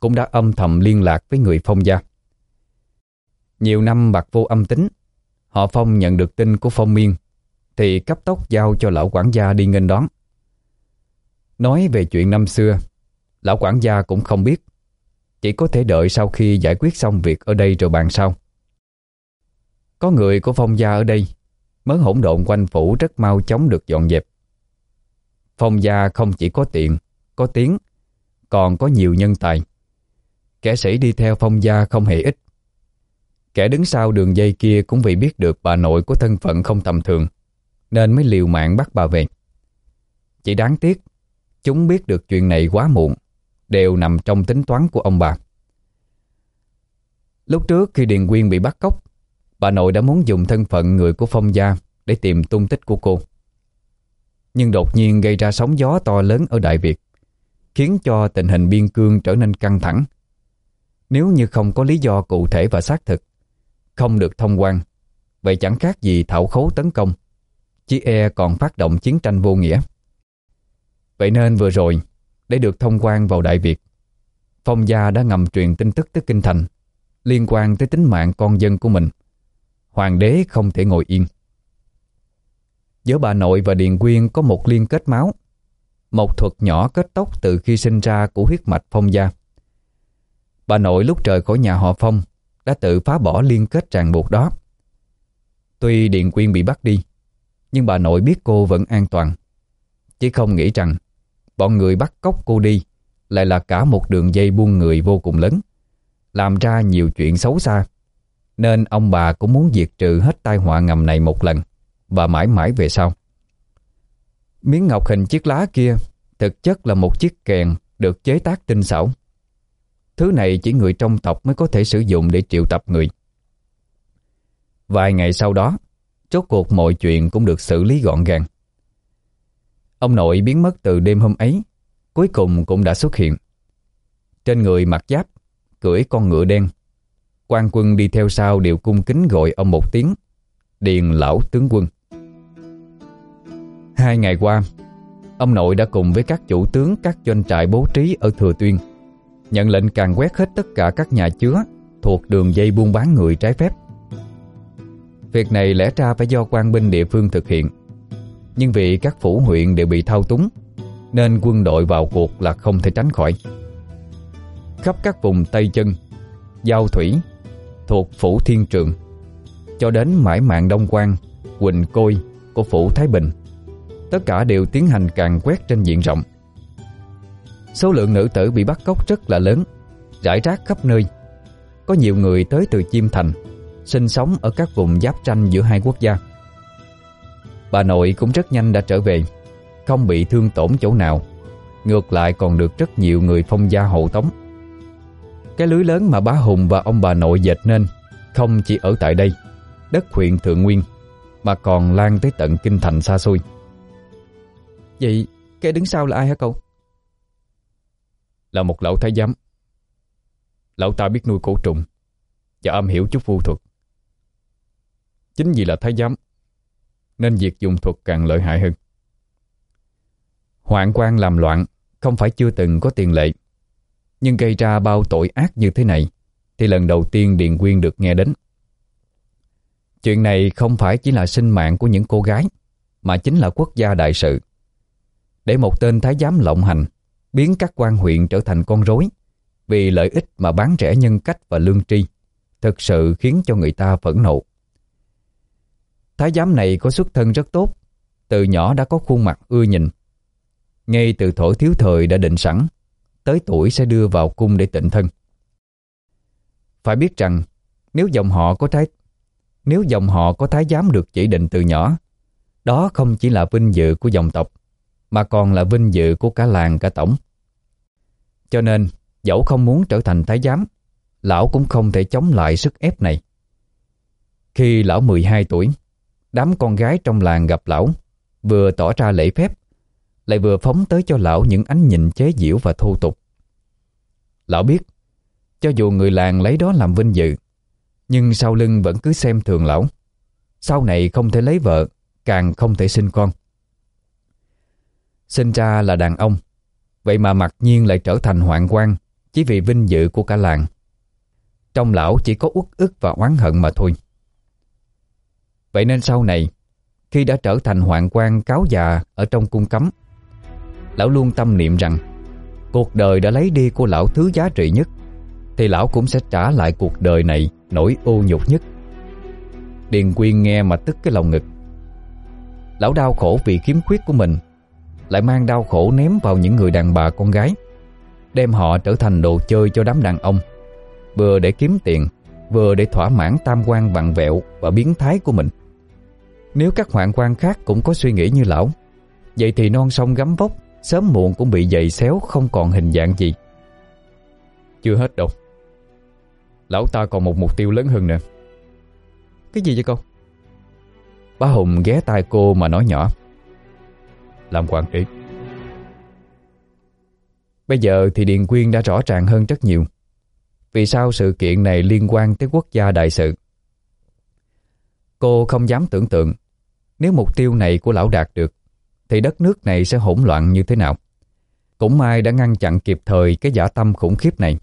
Cũng đã âm thầm liên lạc với người Phong gia. Nhiều năm bạc vô âm tính, Họ Phong nhận được tin của Phong Miên. Thì cấp tốc giao cho lão quản gia đi nghênh đón. Nói về chuyện năm xưa Lão quản gia cũng không biết. Chỉ có thể đợi sau khi giải quyết xong việc ở đây rồi bàn sau. Có người của Phong gia ở đây Mớ hỗn độn quanh phủ rất mau chóng được dọn dẹp. Phong gia không chỉ có tiện, có tiếng Còn có nhiều nhân tài. Kẻ sĩ đi theo phong gia không hề ít. Kẻ đứng sau đường dây kia cũng vì biết được bà nội của thân phận không tầm thường. Nên mới liều mạng bắt bà về. Chỉ đáng tiếc, Chúng biết được chuyện này quá muộn, Đều nằm trong tính toán của ông bà. Lúc trước khi Điền Quyên bị bắt cóc, Bà nội đã muốn dùng thân phận người của Phong Gia Để tìm tung tích của cô. Nhưng đột nhiên gây ra sóng gió to lớn ở Đại Việt, Khiến cho tình hình biên cương trở nên căng thẳng. Nếu như không có lý do cụ thể và xác thực, Không được thông quan, Vậy chẳng khác gì thảo khấu tấn công chí e còn phát động chiến tranh vô nghĩa Vậy nên vừa rồi Để được thông quan vào Đại Việt Phong gia đã ngầm truyền tin tức tới Kinh Thành liên quan tới tính mạng con dân của mình. Hoàng đế không thể ngồi yên. Giữa bà nội và Điền Quyên có một liên kết máu, một thuật nhỏ kết tóc từ khi sinh ra của huyết mạch phong gia. Bà nội lúc trời khỏi nhà họ Phong đã tự phá bỏ liên kết ràng buộc đó. Tuy Điền Quyên bị bắt đi, nhưng bà nội biết cô vẫn an toàn. Chỉ không nghĩ rằng bọn người bắt cóc cô đi lại là cả một đường dây buôn người vô cùng lớn, làm ra nhiều chuyện xấu xa. Nên ông bà cũng muốn diệt trừ hết tai họa ngầm này một lần và mãi mãi về sau. Miếng ngọc hình chiếc lá kia thực chất là một chiếc kèn được chế tác tinh xảo. Thứ này chỉ người trong tộc mới có thể sử dụng để triệu tập người. Vài ngày sau đó, chốt cuộc mọi chuyện cũng được xử lý gọn gàng. Ông nội biến mất từ đêm hôm ấy, cuối cùng cũng đã xuất hiện. Trên người mặc giáp, cưỡi con ngựa đen. quan quân đi theo sau đều cung kính gọi ông một tiếng, Điền Lão Tướng Quân. Hai ngày qua, ông nội đã cùng với các chủ tướng các doanh trại bố trí ở Thừa Tuyên, nhận lệnh càng quét hết tất cả các nhà chứa thuộc đường dây buôn bán người trái phép. Việc này lẽ ra phải do quan binh địa phương thực hiện, nhưng vì các phủ huyện đều bị thao túng, nên quân đội vào cuộc là không thể tránh khỏi. Khắp các vùng Tây Chân, Giao Thủy, thuộc phủ Thiên Trường, cho đến mãi mạng Đông Quang, Quỳnh Côi của phủ Thái Bình Tất cả đều tiến hành càng quét trên diện rộng. Số lượng nữ tử bị bắt cóc rất là lớn Rải rác khắp nơi. Có nhiều người tới từ Chiêm Thành Sinh sống ở các vùng giáp tranh giữa hai quốc gia. Bà nội cũng rất nhanh đã trở về, Không bị thương tổn chỗ nào, Ngược lại còn được rất nhiều người phong gia hộ tống. Cái lưới lớn mà bá Hùng và ông bà nội dệt nên Không chỉ ở tại đây, Đất huyện Thượng Nguyên, Mà còn lan tới tận kinh thành xa xôi. Vậy kẻ đứng sau là ai hả cậu? Là một lão thái giám. Lão ta biết nuôi cổ trùng Và âm hiểu chút phu thuật. Chính vì là thái giám, Nên việc dùng thuật càng lợi hại hơn. Hoạn quan làm loạn, Không phải chưa từng có tiền lệ, Nhưng gây ra bao tội ác như thế này Thì lần đầu tiên Điền Quyên được nghe đến. Chuyện này không phải chỉ là sinh mạng của những cô gái, Mà chính là quốc gia đại sự. Để một tên thái giám lộng hành, biến các quan huyện trở thành con rối vì lợi ích mà bán rẻ nhân cách và lương tri, thực sự khiến cho người ta phẫn nộ. Thái giám này có xuất thân rất tốt, từ nhỏ đã có khuôn mặt ưa nhìn. Ngay từ thổi thiếu thời đã định sẵn, tới tuổi sẽ đưa vào cung để tịnh thân. Phải biết rằng, nếu dòng họ có thái nếu dòng họ có thái giám được chỉ định từ nhỏ, đó không chỉ là vinh dự của dòng tộc, mà còn là vinh dự của cả làng cả tổng. Cho nên, dẫu không muốn trở thành thái giám, lão cũng không thể chống lại sức ép này. Khi lão 12 tuổi, đám con gái trong làng gặp lão, vừa tỏ ra lễ phép, lại vừa phóng tới cho lão những ánh nhìn chế giễu và thô tục. Lão biết, cho dù người làng lấy đó làm vinh dự, nhưng sau lưng vẫn cứ xem thường lão. Sau này không thể lấy vợ, càng không thể sinh con. Sinh ra là đàn ông Vậy mà mặc nhiên lại trở thành hoạn quan Chỉ vì vinh dự của cả làng Trong lão chỉ có uất ức và oán hận mà thôi Vậy nên sau này, Khi đã trở thành hoạn quan cáo già Ở trong cung cấm, Lão luôn tâm niệm rằng Cuộc đời đã lấy đi của lão thứ giá trị nhất, Thì lão cũng sẽ trả lại cuộc đời này Nỗi ô nhục nhất. Điền Quyên nghe mà tức cái lòng ngực. Lão đau khổ vì kiếm khuyết của mình, lại mang đau khổ ném vào những người đàn bà con gái, Đem họ trở thành đồ chơi cho đám đàn ông, Vừa để kiếm tiền, Vừa để thỏa mãn tam quan vặn vẹo Và biến thái của mình. Nếu các hoạn quan khác cũng có suy nghĩ như lão, Vậy thì non sông gắm vóc, Sớm muộn cũng bị dày xéo Không còn hình dạng gì Chưa hết đâu Lão ta còn một mục tiêu lớn hơn nè Cái gì vậy con Bá Hùng ghé tai cô mà nói nhỏ làm quản trị. Bây giờ thì Điền Quyên đã rõ ràng hơn rất nhiều. Vì sao sự kiện này liên quan tới quốc gia đại sự? Cô không dám tưởng tượng nếu mục tiêu này của lão đạt được thì đất nước này sẽ hỗn loạn như thế nào. Cũng may đã ngăn chặn kịp thời cái giả tâm khủng khiếp này.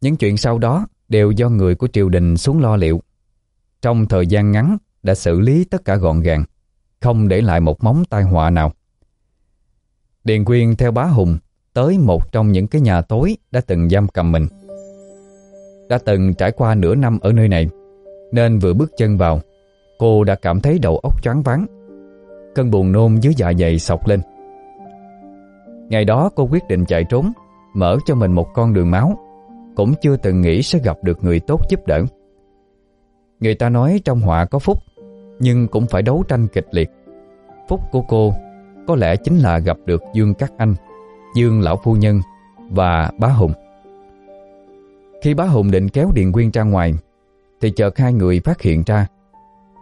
Những chuyện sau đó đều do người của triều đình xuống lo liệu. Trong thời gian ngắn đã xử lý tất cả gọn gàng, không để lại một móng tai họa nào. Điền Quyên theo bá Hùng tới một trong những cái nhà tối đã từng giam cầm mình. Đã từng trải qua nửa năm ở nơi này, nên vừa bước chân vào, cô đã cảm thấy đầu óc choáng váng. Cơn buồn nôn dưới dạ dày sọc lên. Ngày đó cô quyết định chạy trốn, mở cho mình một con đường máu, cũng chưa từng nghĩ sẽ gặp được người tốt giúp đỡ. Người ta nói trong họa có phúc, nhưng cũng phải đấu tranh kịch liệt. Phúc của cô có lẽ chính là gặp được Dương Cát Anh, Dương Lão Phu Nhân và Bá Hùng. Khi Bá Hùng định kéo Điện Quyên ra ngoài, thì chợt hai người phát hiện ra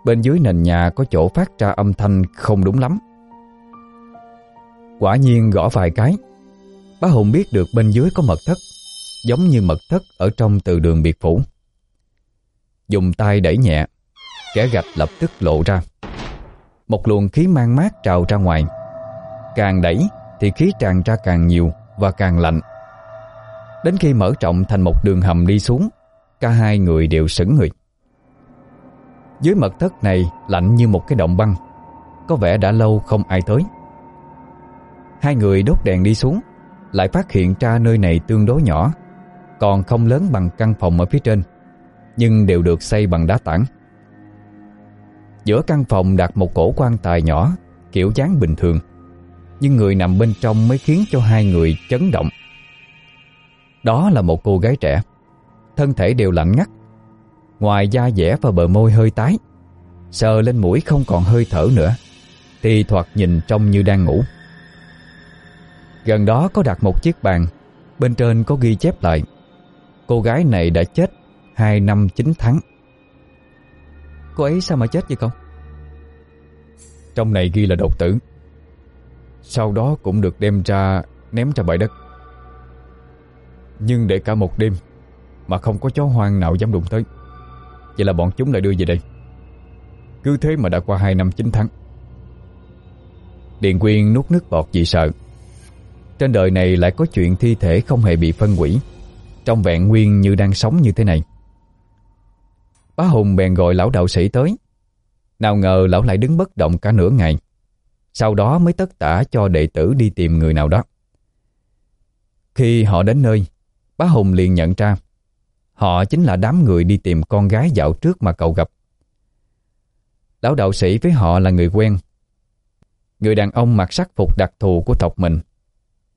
bên dưới nền nhà có chỗ phát ra âm thanh không đúng lắm. Quả nhiên gõ vài cái, Bá Hùng biết được bên dưới có mật thất, giống như mật thất ở trong từ đường biệt phủ. Dùng tay đẩy nhẹ, kẻ gạch lập tức lộ ra. Một luồng khí mang mát trào ra ngoài. Càng đẩy thì khí tràn ra càng nhiều và càng lạnh. Đến khi mở trọng thành một đường hầm đi xuống, cả hai người đều sững người. Dưới mật thất này lạnh như một cái động băng, có vẻ đã lâu không ai tới. Hai người đốt đèn đi xuống, lại phát hiện ra nơi này tương đối nhỏ, còn không lớn bằng căn phòng ở phía trên, nhưng đều được xây bằng đá tảng. Giữa căn phòng đặt một cổ quan tài nhỏ, kiểu dáng bình thường, nhưng người nằm bên trong mới khiến cho hai người chấn động. Đó là một cô gái trẻ, thân thể đều lạnh ngắt, ngoài da dẻ và bờ môi hơi tái, sờ lên mũi không còn hơi thở nữa, thì thoạt nhìn trông như đang ngủ. Gần đó có đặt một chiếc bàn, bên trên có ghi chép lại, cô gái này đã chết 2 năm 9 tháng. Cô ấy sao mà chết vậy con? Trong này ghi là độc tử Sau đó cũng được đem ra Ném ra bãi đất Nhưng để cả một đêm Mà không có chó hoang nào dám đụng tới Vậy là bọn chúng lại đưa về đây. Cứ thế mà đã qua 2 năm 9 tháng. Điện Quyên nuốt nước bọt vì sợ. Trên đời này lại có chuyện thi thể không hề bị phân hủy, Trong vẹn nguyên như đang sống như thế này. Bá Hùng bèn gọi lão đạo sĩ tới. Nào ngờ lão lại đứng bất động cả nửa ngày. Sau đó mới tất tả cho đệ tử đi tìm người nào đó. Khi họ đến nơi, Bá Hùng liền nhận ra Họ chính là đám người đi tìm con gái dạo trước mà cậu gặp Lão đạo sĩ với họ là người quen Người đàn ông mặc sắc phục đặc thù của tộc mình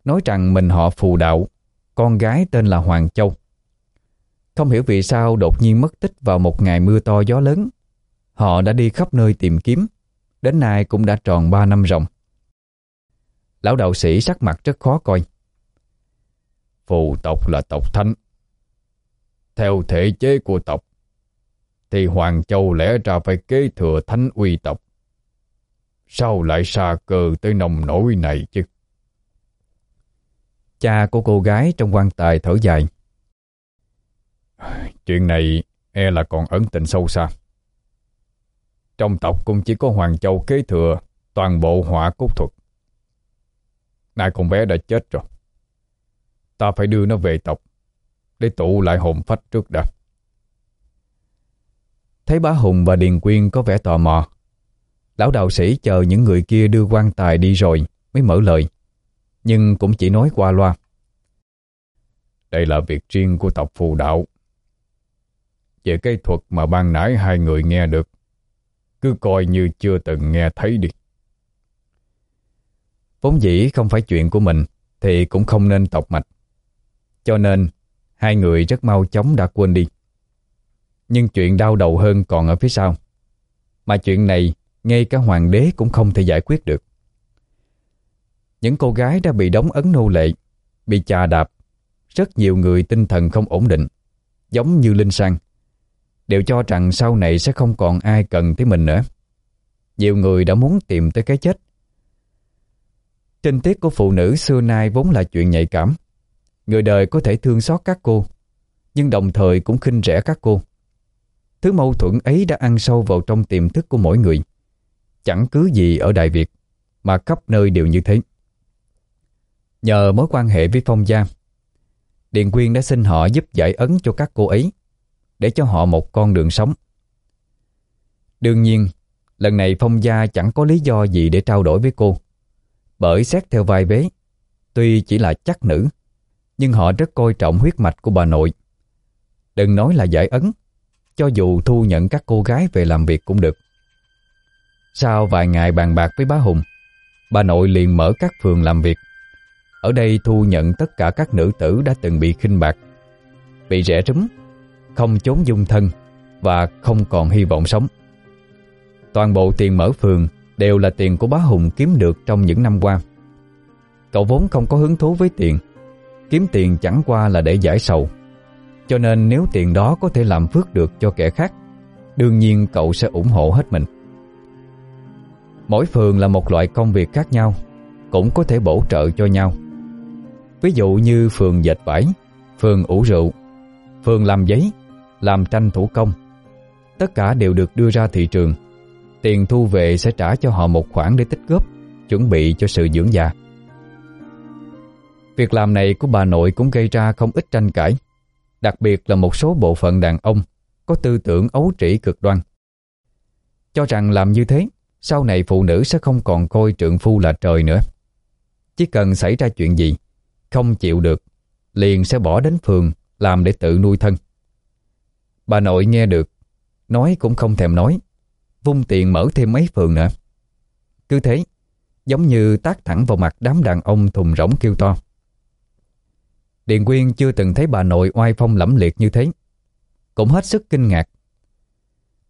Nói rằng mình họ phù đạo Con gái tên là Hoàng Châu không hiểu vì sao đột nhiên mất tích vào một ngày mưa to gió lớn. Họ đã đi khắp nơi tìm kiếm, đến nay cũng đã tròn 3 năm ròng. Lão đạo sĩ sắc mặt rất khó coi. Phù tộc là tộc thánh. Theo thể chế của tộc, thì Hoàng Châu lẽ ra phải kế thừa thánh uy tộc. Sao lại xa cơ tới nồng nỗi này chứ? Cha của cô gái trong quan tài thở dài. Chuyện này e là còn ẩn tình sâu xa. Trong tộc cũng chỉ có Hoàng Châu kế thừa toàn bộ hỏa cốt thuật. Nay con bé đã chết rồi. Ta phải đưa nó về tộc để tụ lại hồn phách trước đã. Thấy bá Hùng và Điền Quyên có vẻ tò mò. Lão đạo sĩ chờ những người kia đưa quan tài đi rồi mới mở lời. Nhưng cũng chỉ nói qua loa. Đây là việc riêng của tộc phù đạo về cái thuật mà ban nãy hai người nghe được. Cứ coi như chưa từng nghe thấy đi. Vốn dĩ không phải chuyện của mình, thì cũng không nên tộc mạch. Cho nên hai người rất mau chóng đã quên đi. Nhưng chuyện đau đầu hơn còn ở phía sau. Mà chuyện này ngay cả hoàng đế cũng không thể giải quyết được. Những cô gái đã bị đóng ấn nô lệ, bị chà đạp, rất nhiều người tinh thần không ổn định, giống như Linh Sang đều cho rằng sau này sẽ không còn ai cần tới mình nữa. Nhiều người đã muốn tìm tới cái chết. Trinh tiết của phụ nữ xưa nay vốn là chuyện nhạy cảm. Người đời có thể thương xót các cô, nhưng đồng thời cũng khinh rẻ các cô. Thứ mâu thuẫn ấy đã ăn sâu vào trong tiềm thức của mỗi người. Chẳng cứ gì ở Đại Việt, mà khắp nơi đều như thế. Nhờ mối quan hệ với Phong Gia, Điện Quyên đã xin họ giúp giải ấn cho các cô ấy để cho họ một con đường sống. Đương nhiên, lần này Phong Gia chẳng có lý do gì để trao đổi với cô. Bởi xét theo vai vế, tuy chỉ là chắc nữ, nhưng họ rất coi trọng huyết mạch của bà nội. Đừng nói là giải ấn, cho dù thu nhận các cô gái về làm việc cũng được. Sau vài ngày bàn bạc với bá Hùng, bà nội liền mở các phường làm việc. Ở đây thu nhận tất cả các nữ tử đã từng bị khinh bạc, bị rẻ rúm, không trốn dung thân và không còn hy vọng sống. Toàn bộ tiền mở phường đều là tiền của bá Hùng kiếm được trong những năm qua. Cậu vốn không có hứng thú với tiền, kiếm tiền chẳng qua là để giải sầu. Cho nên nếu tiền đó có thể làm phước được cho kẻ khác, đương nhiên cậu sẽ ủng hộ hết mình. Mỗi phường là một loại công việc khác nhau, cũng có thể bổ trợ cho nhau. Ví dụ như phường dệt vải, phường ủ rượu, phường làm giấy, làm tranh thủ công. Tất cả đều được đưa ra thị trường. Tiền thu về sẽ trả cho họ một khoản để tích góp, chuẩn bị cho sự dưỡng già. Việc làm này của bà nội cũng gây ra không ít tranh cãi, đặc biệt là một số bộ phận đàn ông có tư tưởng ấu trĩ cực đoan. Cho rằng làm như thế, sau này phụ nữ sẽ không còn coi trượng phu là trời nữa. Chỉ cần xảy ra chuyện gì, không chịu được, liền sẽ bỏ đến phường làm để tự nuôi thân. Bà nội nghe được, nói cũng không thèm nói, vung tiền mở thêm mấy phường nữa. Cứ thế, giống như tác thẳng vào mặt đám đàn ông thùng rỗng kêu to. Điền Quyên chưa từng thấy bà nội oai phong lẫm liệt như thế. Cũng hết sức kinh ngạc.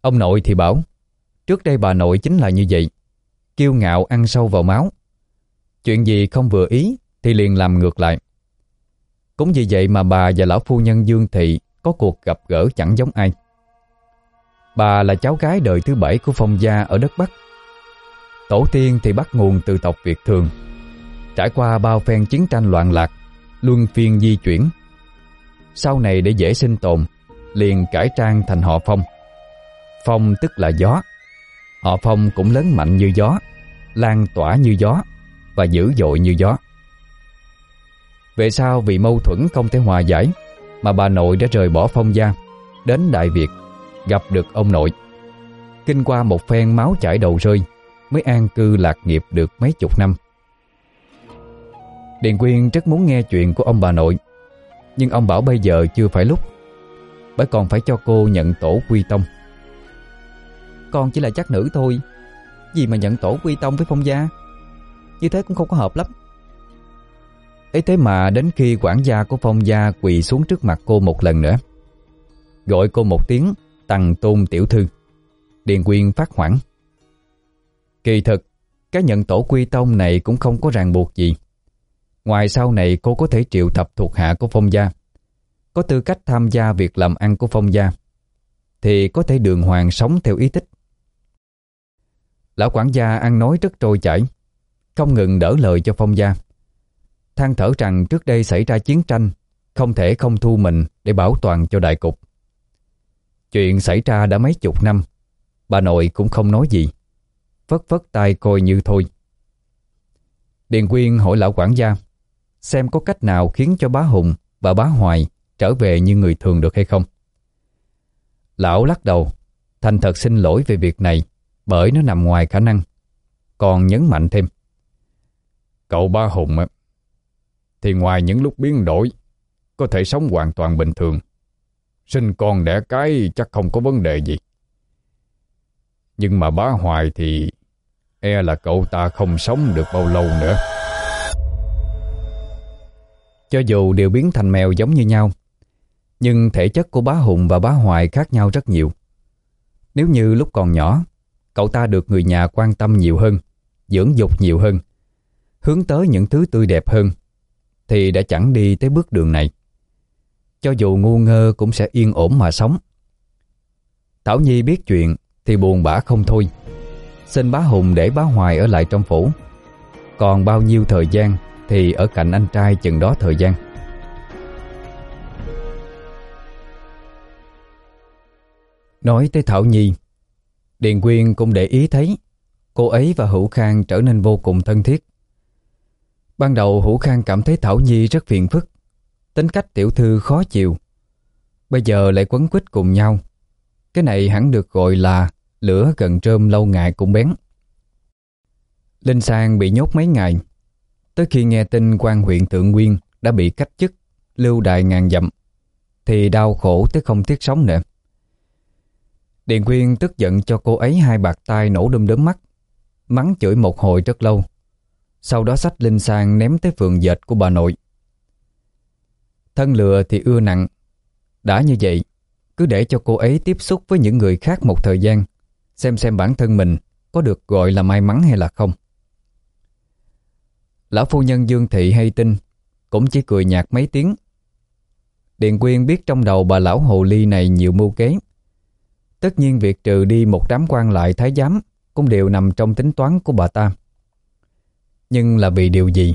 Ông nội thì bảo, trước đây bà nội chính là như vậy. Kiêu ngạo ăn sâu vào máu. Chuyện gì không vừa ý thì liền làm ngược lại. Cũng vì vậy mà bà và lão phu nhân Dương Thị có cuộc gặp gỡ chẳng giống ai. Bà là cháu gái đời thứ bảy của phong gia ở đất Bắc. Tổ tiên thì bắt nguồn từ tộc Việt Thường. Trải qua bao phen chiến tranh loạn lạc, luân phiên di chuyển. Sau này để dễ sinh tồn, liền cải trang thành họ Phong. Phong tức là gió. Họ Phong cũng lớn mạnh như gió, lan tỏa như gió và dữ dội như gió. Về sau vì mâu thuẫn không thể hòa giải mà bà nội đã rời bỏ Phong gia, đến Đại Việt, gặp được ông nội. Kinh qua một phen máu chảy đầu rơi mới an cư lạc nghiệp được mấy chục năm. Điền Quyên rất muốn nghe chuyện của ông bà nội. Nhưng ông bảo bây giờ chưa phải lúc. Bởi còn phải cho cô nhận tổ quy tông. Con chỉ là chắc nữ thôi. Gì mà nhận tổ quy tông với phong gia? Như thế cũng không có hợp lắm. Ấy thế mà đến khi quản gia của phong gia quỳ xuống trước mặt cô một lần nữa, Gọi cô một tiếng tằng tôn tiểu thư. Điền Quyên phát hoảng. Kỳ thực, Cái nhận tổ quy tông này cũng không có ràng buộc gì. Ngoài sau này, cô có thể triệu tập thuộc hạ của Phong Gia. Có tư cách tham gia việc làm ăn của Phong Gia, Thì có thể đường hoàng sống theo ý thích. Lão quản gia ăn nói rất trôi chảy, Không ngừng đỡ lời cho Phong Gia. Than thở rằng trước đây xảy ra chiến tranh, Không thể không thu mình để bảo toàn cho đại cục. Chuyện xảy ra đã mấy chục năm, Bà nội cũng không nói gì Vất vất tay coi như thôi. Điền Quyên hỏi lão quản gia xem có cách nào khiến cho bá Hùng và bá Hoài trở về như người thường được hay không. Lão lắc đầu, thành thật xin lỗi về việc này bởi nó nằm ngoài khả năng. Còn nhấn mạnh thêm. Cậu bá Hùng á, thì ngoài những lúc biến đổi, có thể sống hoàn toàn bình thường. Sinh con đẻ cái chắc không có vấn đề gì. Nhưng mà bá Hoài thì e là cậu ta không sống được bao lâu nữa. Cho dù đều biến thành mèo giống như nhau. Nhưng thể chất của bá Hùng và bá Hoài khác nhau rất nhiều. Nếu như lúc còn nhỏ, Cậu ta được người nhà quan tâm nhiều hơn, Dưỡng dục nhiều hơn, Hướng tới những thứ tươi đẹp hơn, Thì đã chẳng đi tới bước đường này. Cho dù ngu ngơ cũng sẽ yên ổn mà sống. Thảo Nhi biết chuyện Thì buồn bã không thôi. Xin bá Hùng để bá Hoài ở lại trong phủ. Còn bao nhiêu thời gian thì ở cạnh anh trai chừng đó thời gian. Nói tới Thảo Nhi, Điền Quyên cũng để ý thấy cô ấy và Hữu Khang trở nên vô cùng thân thiết. Ban đầu Hữu Khang cảm thấy Thảo Nhi rất phiền phức, tính cách tiểu thư khó chịu. Bây giờ lại quấn quýt cùng nhau Cái này hẳn được gọi là Lửa gần trơm lâu ngày cũng bén Linh Sang bị nhốt mấy ngày Tới khi nghe tin quan huyện Thượng Nguyên Đã bị cách chức, Lưu đại ngàn dặm, Thì đau khổ tới không tiếc sống nữa. Điền Quyên tức giận cho cô ấy hai bạc tay nổ đâm đớm mắt, Mắng chửi một hồi rất lâu. Sau đó xách Linh Sang ném tới vườn dệt của bà nội. Thân lừa thì ưa nặng. Đã như vậy, Cứ để cho cô ấy tiếp xúc với những người khác một thời gian, Xem xem bản thân mình Có được gọi là may mắn hay là không. Lão phu nhân Dương Thị hay tin, Cũng chỉ cười nhạt mấy tiếng. Điền Quyên biết trong đầu bà lão hồ ly này nhiều mưu kế. Tất nhiên việc trừ đi một đám quan lại thái giám Cũng đều nằm trong tính toán của bà ta. Nhưng là vì điều gì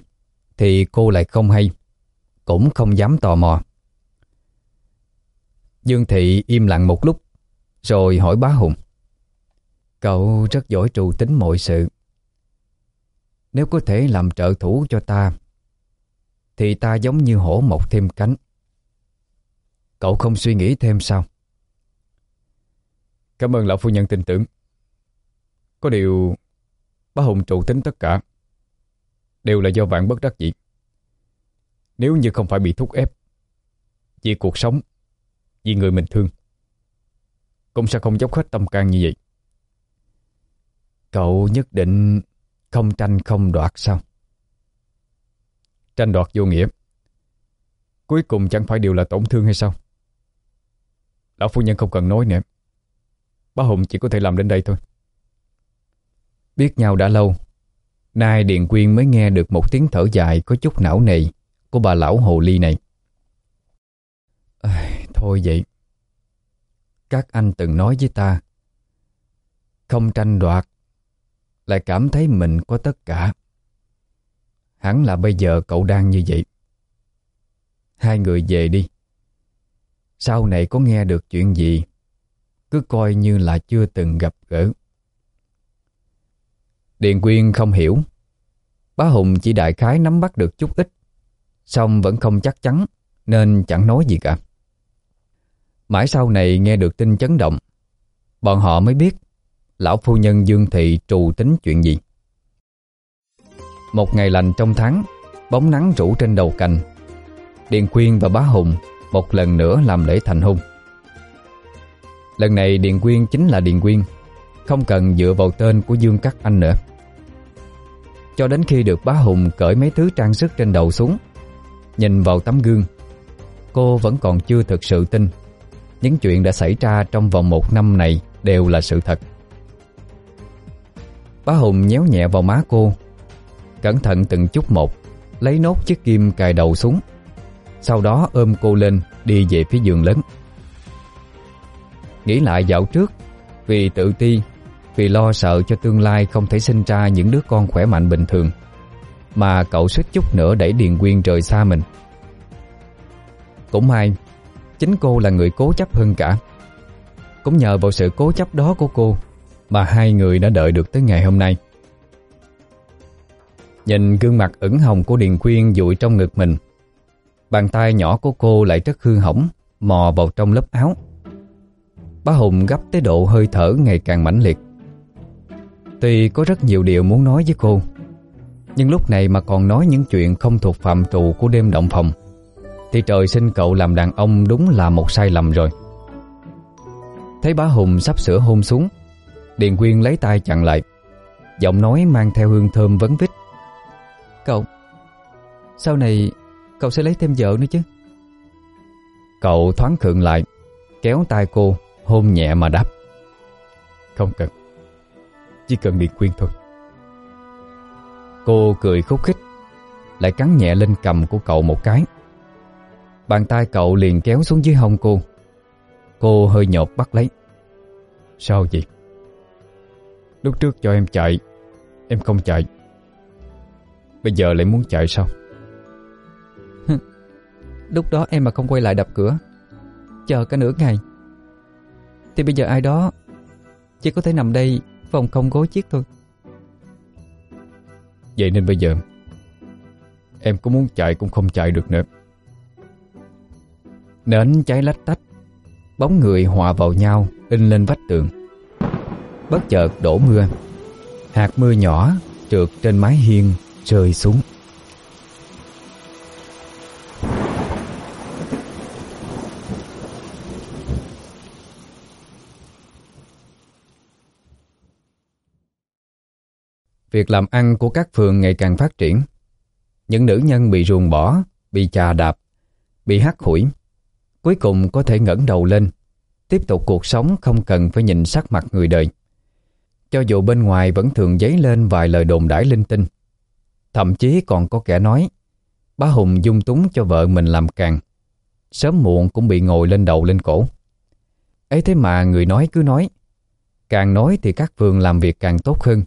Thì cô lại không hay, Cũng không dám tò mò. Dương Thị im lặng một lúc, Rồi hỏi bá Hùng. Cậu rất giỏi trù tính mọi sự. Nếu có thể làm trợ thủ cho ta, Thì ta giống như hổ mọc thêm cánh. Cậu không suy nghĩ thêm sao? Cảm ơn lão phu nhân tin tưởng. Có điều, Bá Hùng trụ tính tất cả Đều là do vạn bất đắc dĩ. Nếu như không phải bị thúc ép, Vì cuộc sống, Vì người mình thương, Cũng sẽ không dốc hết tâm can như vậy. Cậu nhất định không tranh không đoạt sao? Tranh đoạt vô nghĩa. Cuối cùng chẳng phải đều là tổn thương hay sao? Lão phu nhân không cần nói nữa. Bá Hùng chỉ có thể làm đến đây thôi. Biết nhau đã lâu Nay Điện Quyên mới nghe được một tiếng thở dài Có chút não nề Của bà lão hồ ly này. À, Thôi vậy. Các anh từng nói với ta Không tranh đoạt lại cảm thấy mình có tất cả Hẳn là bây giờ cậu đang như vậy Hai người về đi Sau này có nghe được chuyện gì cứ coi như là chưa từng gặp gỡ. Điền Quyên không hiểu. Bá Hùng chỉ đại khái nắm bắt được chút ít, xong vẫn không chắc chắn nên chẳng nói gì cả. Mãi sau này nghe được tin chấn động, bọn họ mới biết lão phu nhân Dương Thị trù tính chuyện gì. Một ngày lành trong tháng, bóng nắng rủ trên đầu cành. Điền Quyên và Bá Hùng một lần nữa làm lễ thành hôn. Lần này Điền Quyên chính là Điền Quyên Không cần dựa vào tên của Dương Cát Anh nữa Cho đến khi được bá Hùng cởi mấy thứ trang sức trên đầu xuống Nhìn vào tấm gương Cô vẫn còn chưa thực sự tin Những chuyện đã xảy ra trong vòng một năm này đều là sự thật Bá Hùng nhéo nhẹ vào má cô. Cẩn thận từng chút một, Lấy nốt chiếc kim cài đầu xuống. Sau đó ôm cô lên, Đi về phía giường lớn. Nghĩ lại dạo trước, Vì tự ti, Vì lo sợ cho tương lai không thể sinh ra những đứa con khỏe mạnh bình thường, Mà cậu suýt chút nữa đẩy Điền Quyên rời xa mình. Cũng may, Chính cô là người cố chấp hơn cả. Cũng nhờ vào sự cố chấp đó của cô mà hai người đã đợi được tới ngày hôm nay. Nhìn gương mặt ửng hồng của Điền Quyên dụi trong ngực mình, Bàn tay nhỏ của cô lại rất hư hỏng, Mò vào trong lớp áo. Bá Hùng gấp tới độ hơi thở ngày càng mãnh liệt. Tuy có rất nhiều điều muốn nói với cô, Nhưng lúc này mà còn nói những chuyện không thuộc phạm trù của đêm động phòng, Thì trời sinh cậu làm đàn ông đúng là một sai lầm rồi. Thấy bá Hùng sắp sửa hôn xuống Điền Quyên lấy tay chặn lại. Giọng nói mang theo hương thơm vấn vít. Cậu, Sau này cậu sẽ lấy thêm vợ nữa chứ? Cậu thoáng khượng lại, Kéo tay cô, Hôn nhẹ mà đáp. Không cần, Chỉ cần Điền Quyên thôi. Cô cười khúc khích, Lại cắn nhẹ lên cầm của cậu một cái. Bàn tay cậu liền kéo xuống dưới hông cô. Cô hơi nhột bắt lấy. Sao vậy? Lúc trước cho em chạy Em không chạy. Bây giờ lại muốn chạy sao? Lúc đó em mà không quay lại đập cửa Chờ cả nửa ngày. Thì bây giờ ai đó Chỉ có thể nằm đây Phòng không gối chiếc thôi. Vậy nên bây giờ Em có muốn chạy cũng không chạy được nữa. Nến cháy lách tách Bóng người hòa vào nhau In lên vách tường Bất chợt đổ mưa. Hạt mưa nhỏ trượt trên mái hiên, Rơi xuống. Việc làm ăn của các phường ngày càng phát triển. Những nữ nhân bị ruồng bỏ, Bị chà đạp, Bị hắt hủi, Cuối cùng có thể ngẩng đầu lên, Tiếp tục cuộc sống không cần phải nhìn sắc mặt người đời. Cho dù bên ngoài vẫn thường dấy lên vài lời đồn đãi linh tinh. Thậm chí còn có kẻ nói, Bá Hùng dung túng cho vợ mình làm càng, Sớm muộn cũng bị ngồi lên đầu lên cổ. Ấy thế mà người nói cứ nói, Càng nói thì các phường làm việc càng tốt hơn,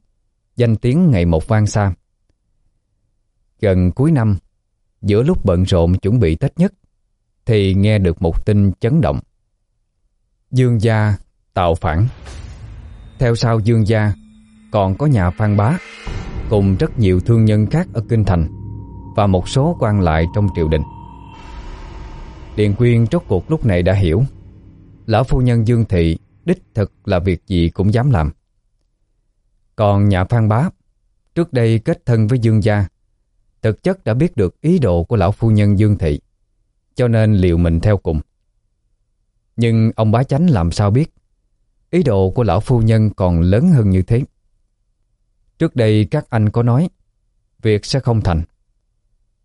Danh tiếng ngày một vang xa. Gần cuối năm, Giữa lúc bận rộn chuẩn bị Tết nhất, Thì nghe được một tin chấn động. Dương gia tạo phản. Theo sau Dương gia, Còn có nhà Phan Bá, Cùng rất nhiều thương nhân khác ở Kinh Thành Và một số quan lại trong triều đình. Điền Quyên rốt cuộc lúc này đã hiểu, Lão phu nhân Dương Thị Đích thực là việc gì cũng dám làm. Còn nhà Phan Bá, Trước đây kết thân với Dương gia, Thực chất đã biết được ý đồ của lão phu nhân Dương Thị, Cho nên liều mình theo cùng. Nhưng ông bá chánh làm sao biết? Ý đồ của lão phu nhân còn lớn hơn như thế. Trước đây các anh có nói, Việc sẽ không thành.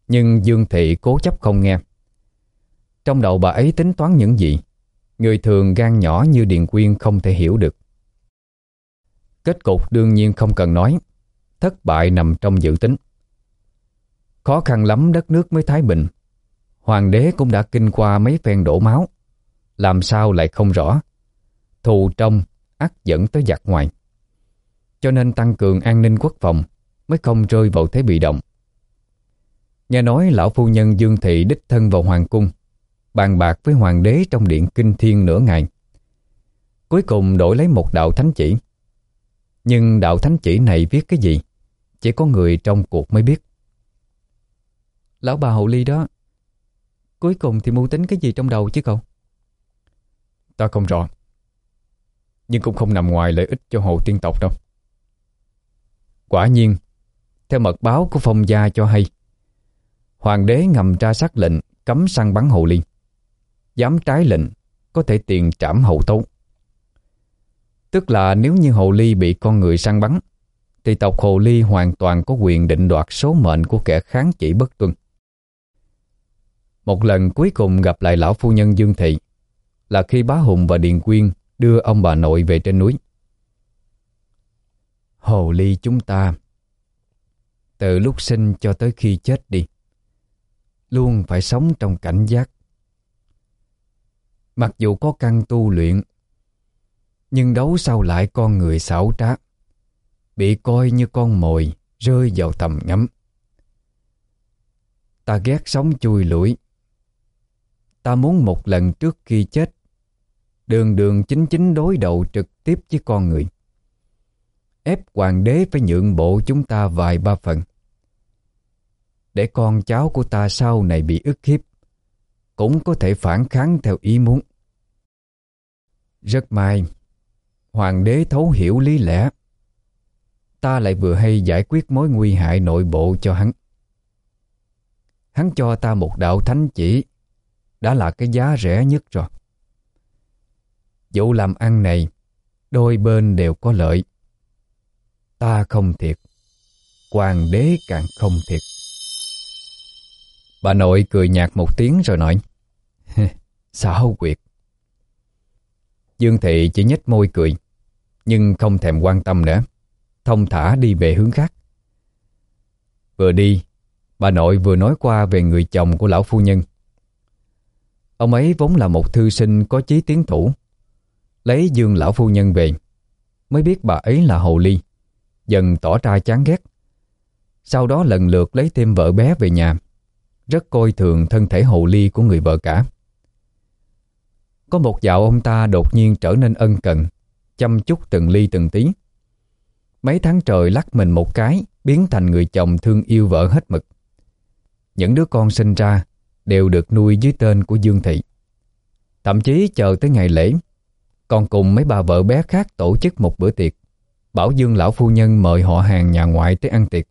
Nhưng Dương Thị cố chấp không nghe. Trong đầu bà ấy tính toán những gì, Người thường gan nhỏ như Điền Quyên không thể hiểu được. Kết cục đương nhiên không cần nói, Thất bại nằm trong dự tính. Khó khăn lắm đất nước mới thái bình. Hoàng đế cũng đã kinh qua mấy phen đổ máu, Làm sao lại không rõ? Thù trong ắt dẫn tới giặc ngoài. Cho nên tăng cường an ninh quốc phòng Mới không rơi vào thế bị động. Nghe nói lão phu nhân Dương Thị đích thân vào hoàng cung, Bàn bạc với hoàng đế trong điện kinh thiên nửa ngày. Cuối cùng đổi lấy một đạo thánh chỉ. Nhưng đạo thánh chỉ này viết cái gì? Chỉ có người trong cuộc mới biết. Lão bà hậu ly đó, Cuối cùng thì mưu tính cái gì trong đầu chứ cậu? Ta không rõ. Nhưng cũng không nằm ngoài lợi ích cho hồ tiên tộc đâu. Quả nhiên, Theo mật báo của phong gia cho hay, Hoàng đế ngầm ra xác lệnh Cấm săn bắn hồ ly Dám trái lệnh Có thể tiền trảm hậu tấu. Tức là nếu như hồ ly bị con người săn bắn, Thì tộc hồ ly hoàn toàn có quyền định đoạt số mệnh của kẻ kháng chỉ bất tuân. Một lần cuối cùng gặp lại lão phu nhân Dương Thị là khi bá Hùng và Điền Quyên đưa ông bà nội về trên núi. Hồ ly chúng ta, từ lúc sinh cho tới khi chết đi, luôn phải sống trong cảnh giác. Mặc dù có căn tu luyện, nhưng đấu sau lại con người xảo trá, bị coi như con mồi rơi vào tầm ngắm. Ta ghét sống chui lủi Ta muốn một lần trước khi chết Đường đường chính chính đối đầu trực tiếp với con người. Ép hoàng đế phải nhượng bộ chúng ta vài ba phần. Để con cháu của ta sau này bị ức hiếp, Cũng có thể phản kháng theo ý muốn. Rất may, Hoàng đế thấu hiểu lý lẽ. Ta lại vừa hay giải quyết mối nguy hại nội bộ cho hắn. Hắn cho ta một đạo thánh chỉ, đã là cái giá rẻ nhất rồi. Vụ làm ăn này, đôi bên đều có lợi. Ta không thiệt, hoàng đế càng không thiệt. Bà nội cười nhạt một tiếng rồi nói, xảo quyệt. Dương Thị chỉ nhếch môi cười, nhưng không thèm quan tâm nữa, thông thả đi về hướng khác. Vừa đi, bà nội vừa nói qua về người chồng của lão phu nhân. Ông ấy vốn là một thư sinh có chí tiến thủ Lấy dương lão phu nhân về, Mới biết bà ấy là hồ ly, Dần tỏ ra chán ghét. Sau đó lần lượt lấy thêm vợ bé về nhà, Rất coi thường thân thể hồ ly của người vợ cả. Có một dạo ông ta đột nhiên trở nên ân cần, Chăm chút từng ly từng tí. Mấy tháng trời lắc mình một cái, Biến thành người chồng thương yêu vợ hết mực. Những đứa con sinh ra đều được nuôi dưới tên của Dương Thị. Thậm chí chờ tới ngày lễ còn cùng mấy bà vợ bé khác tổ chức một bữa tiệc. Bảo Dương lão phu nhân mời họ hàng nhà ngoại tới ăn tiệc.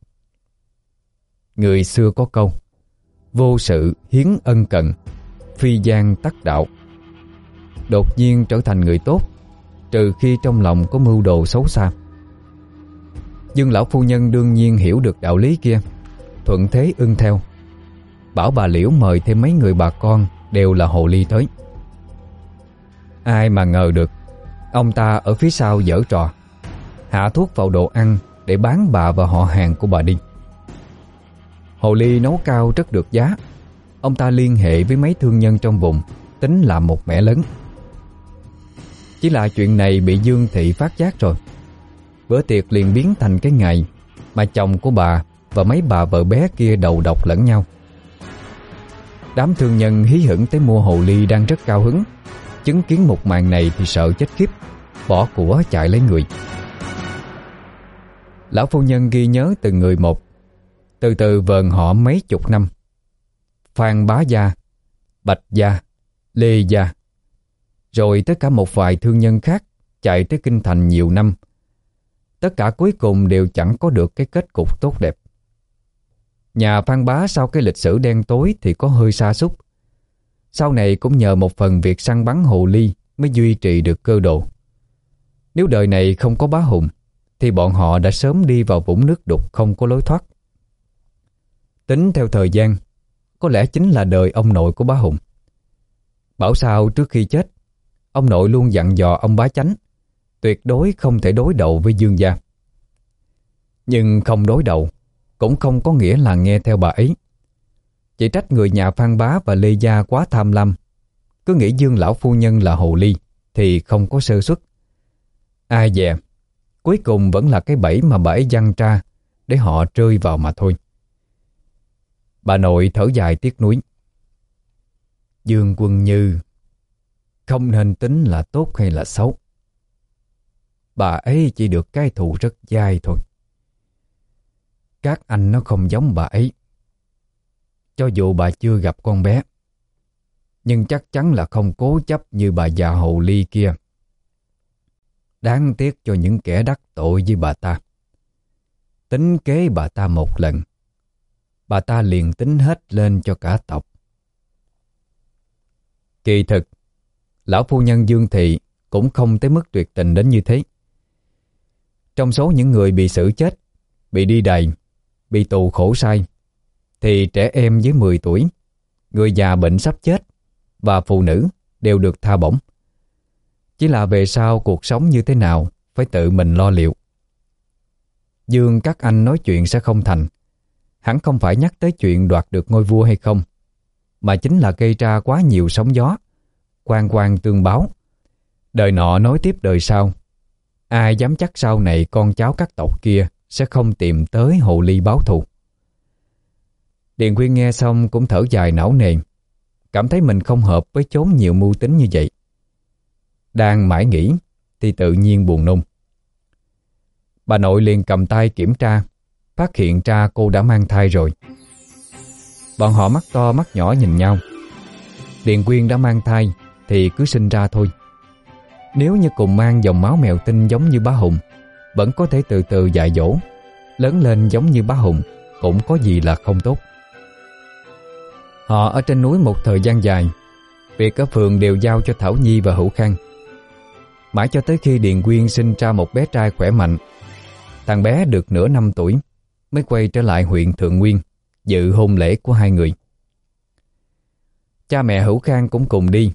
Người xưa có câu, Vô sự hiến ân cần, Phi gian tắc đạo. Đột nhiên trở thành người tốt, Trừ khi trong lòng có mưu đồ xấu xa. Dương lão phu nhân đương nhiên hiểu được đạo lý kia, Thuận thế ưng theo. Bảo bà Liễu mời thêm mấy người bà con Đều là hồ ly tới. Ai mà ngờ được. Ông ta ở phía sau dở trò, Hạ thuốc vào đồ ăn Để bán bà và họ hàng của bà đi. Hồ ly nấu cao rất được giá. Ông ta liên hệ với mấy thương nhân trong vùng, Tính làm một mẻ lớn. Chỉ là chuyện này bị Dương Thị phát giác rồi. Bữa tiệc liền biến thành cái ngày Mà chồng của bà Và mấy bà vợ bé kia đầu độc lẫn nhau. Đám thương nhân hí hửng tới mua hồ ly đang rất cao hứng. Chứng kiến một màn này thì sợ chết khiếp. Bỏ của chạy lấy người. Lão phu nhân ghi nhớ từng người một. Từ từ vờn họ mấy chục năm. Phan Bá Gia, Bạch Gia, Lê Gia. Rồi tất cả một vài thương nhân khác Chạy tới Kinh Thành nhiều năm. Tất cả cuối cùng đều chẳng có được cái kết cục tốt đẹp. Nhà Phan Bá sau cái lịch sử đen tối thì có hơi xa xúc. Sau này cũng nhờ một phần việc săn bắn hồ ly mới duy trì được cơ độ. Nếu đời này không có bá hùng, thì bọn họ đã sớm đi vào vũng nước đục không có lối thoát. Tính theo thời gian, có lẽ chính là đời ông nội của bá hùng. Bảo sao trước khi chết, ông nội luôn dặn dò ông bá chánh, tuyệt đối không thể đối đầu với dương gia. Nhưng không đối đầu cũng không có nghĩa là nghe theo bà ấy. Chỉ trách người nhà Phan Bá và Lê Gia quá tham lam, cứ nghĩ Dương lão phu nhân là hồ ly thì không có sơ suất. Ai dè, cuối cùng vẫn là cái bẫy mà bà ấy dăng ra để họ rơi vào mà thôi. Bà nội thở dài tiếc nuối. Dương Quân Như không nên tính là tốt hay là xấu. Bà ấy chỉ được cái thù rất dai thôi. Các anh nó không giống bà ấy. Cho dù bà chưa gặp con bé, nhưng chắc chắn là không cố chấp như bà già hậu ly kia. Đáng tiếc cho những kẻ đắc tội với bà ta. Tính kế bà ta một lần, bà ta liền tính hết lên cho cả tộc. Kỳ thực, lão phu nhân Dương Thị cũng không tới mức tuyệt tình đến như thế. Trong số những người bị xử chết, bị đi đầy, bị tù khổ sai, thì trẻ em dưới 10 tuổi, người già bệnh sắp chết và phụ nữ đều được tha bổng. Chỉ là về sau cuộc sống như thế nào phải tự mình lo liệu. Dương các anh nói chuyện sẽ không thành. Hắn không phải nhắc tới chuyện đoạt được ngôi vua hay không, mà chính là gây ra quá nhiều sóng gió, quan quan tương báo. Đời nọ nói tiếp đời sau. Ai dám chắc sau này con cháu các tộc kia sẽ không tìm tới hồ ly báo thù. Điền Quyên nghe xong cũng thở dài não nề, cảm thấy mình không hợp với chốn nhiều mưu tính như vậy. Đang mãi nghĩ thì tự nhiên buồn nôn. Bà nội liền cầm tay kiểm tra, phát hiện ra cô đã mang thai rồi. Bọn họ mắt to mắt nhỏ nhìn nhau. Điền Quyên đã mang thai thì cứ sinh ra thôi. Nếu như cùng mang dòng máu mèo tinh giống như bá Hùng vẫn có thể từ từ dạy dỗ lớn lên giống như bá Hùng cũng có gì là không tốt. Họ ở trên núi một thời gian dài việc ở phường đều giao cho Thảo Nhi và Hữu Khang. Mãi cho tới khi Điền Quyên sinh ra một bé trai khỏe mạnh thằng bé được nửa năm tuổi mới quay trở lại huyện Thượng Nguyên dự hôn lễ của hai người. Cha mẹ Hữu Khang cũng cùng đi.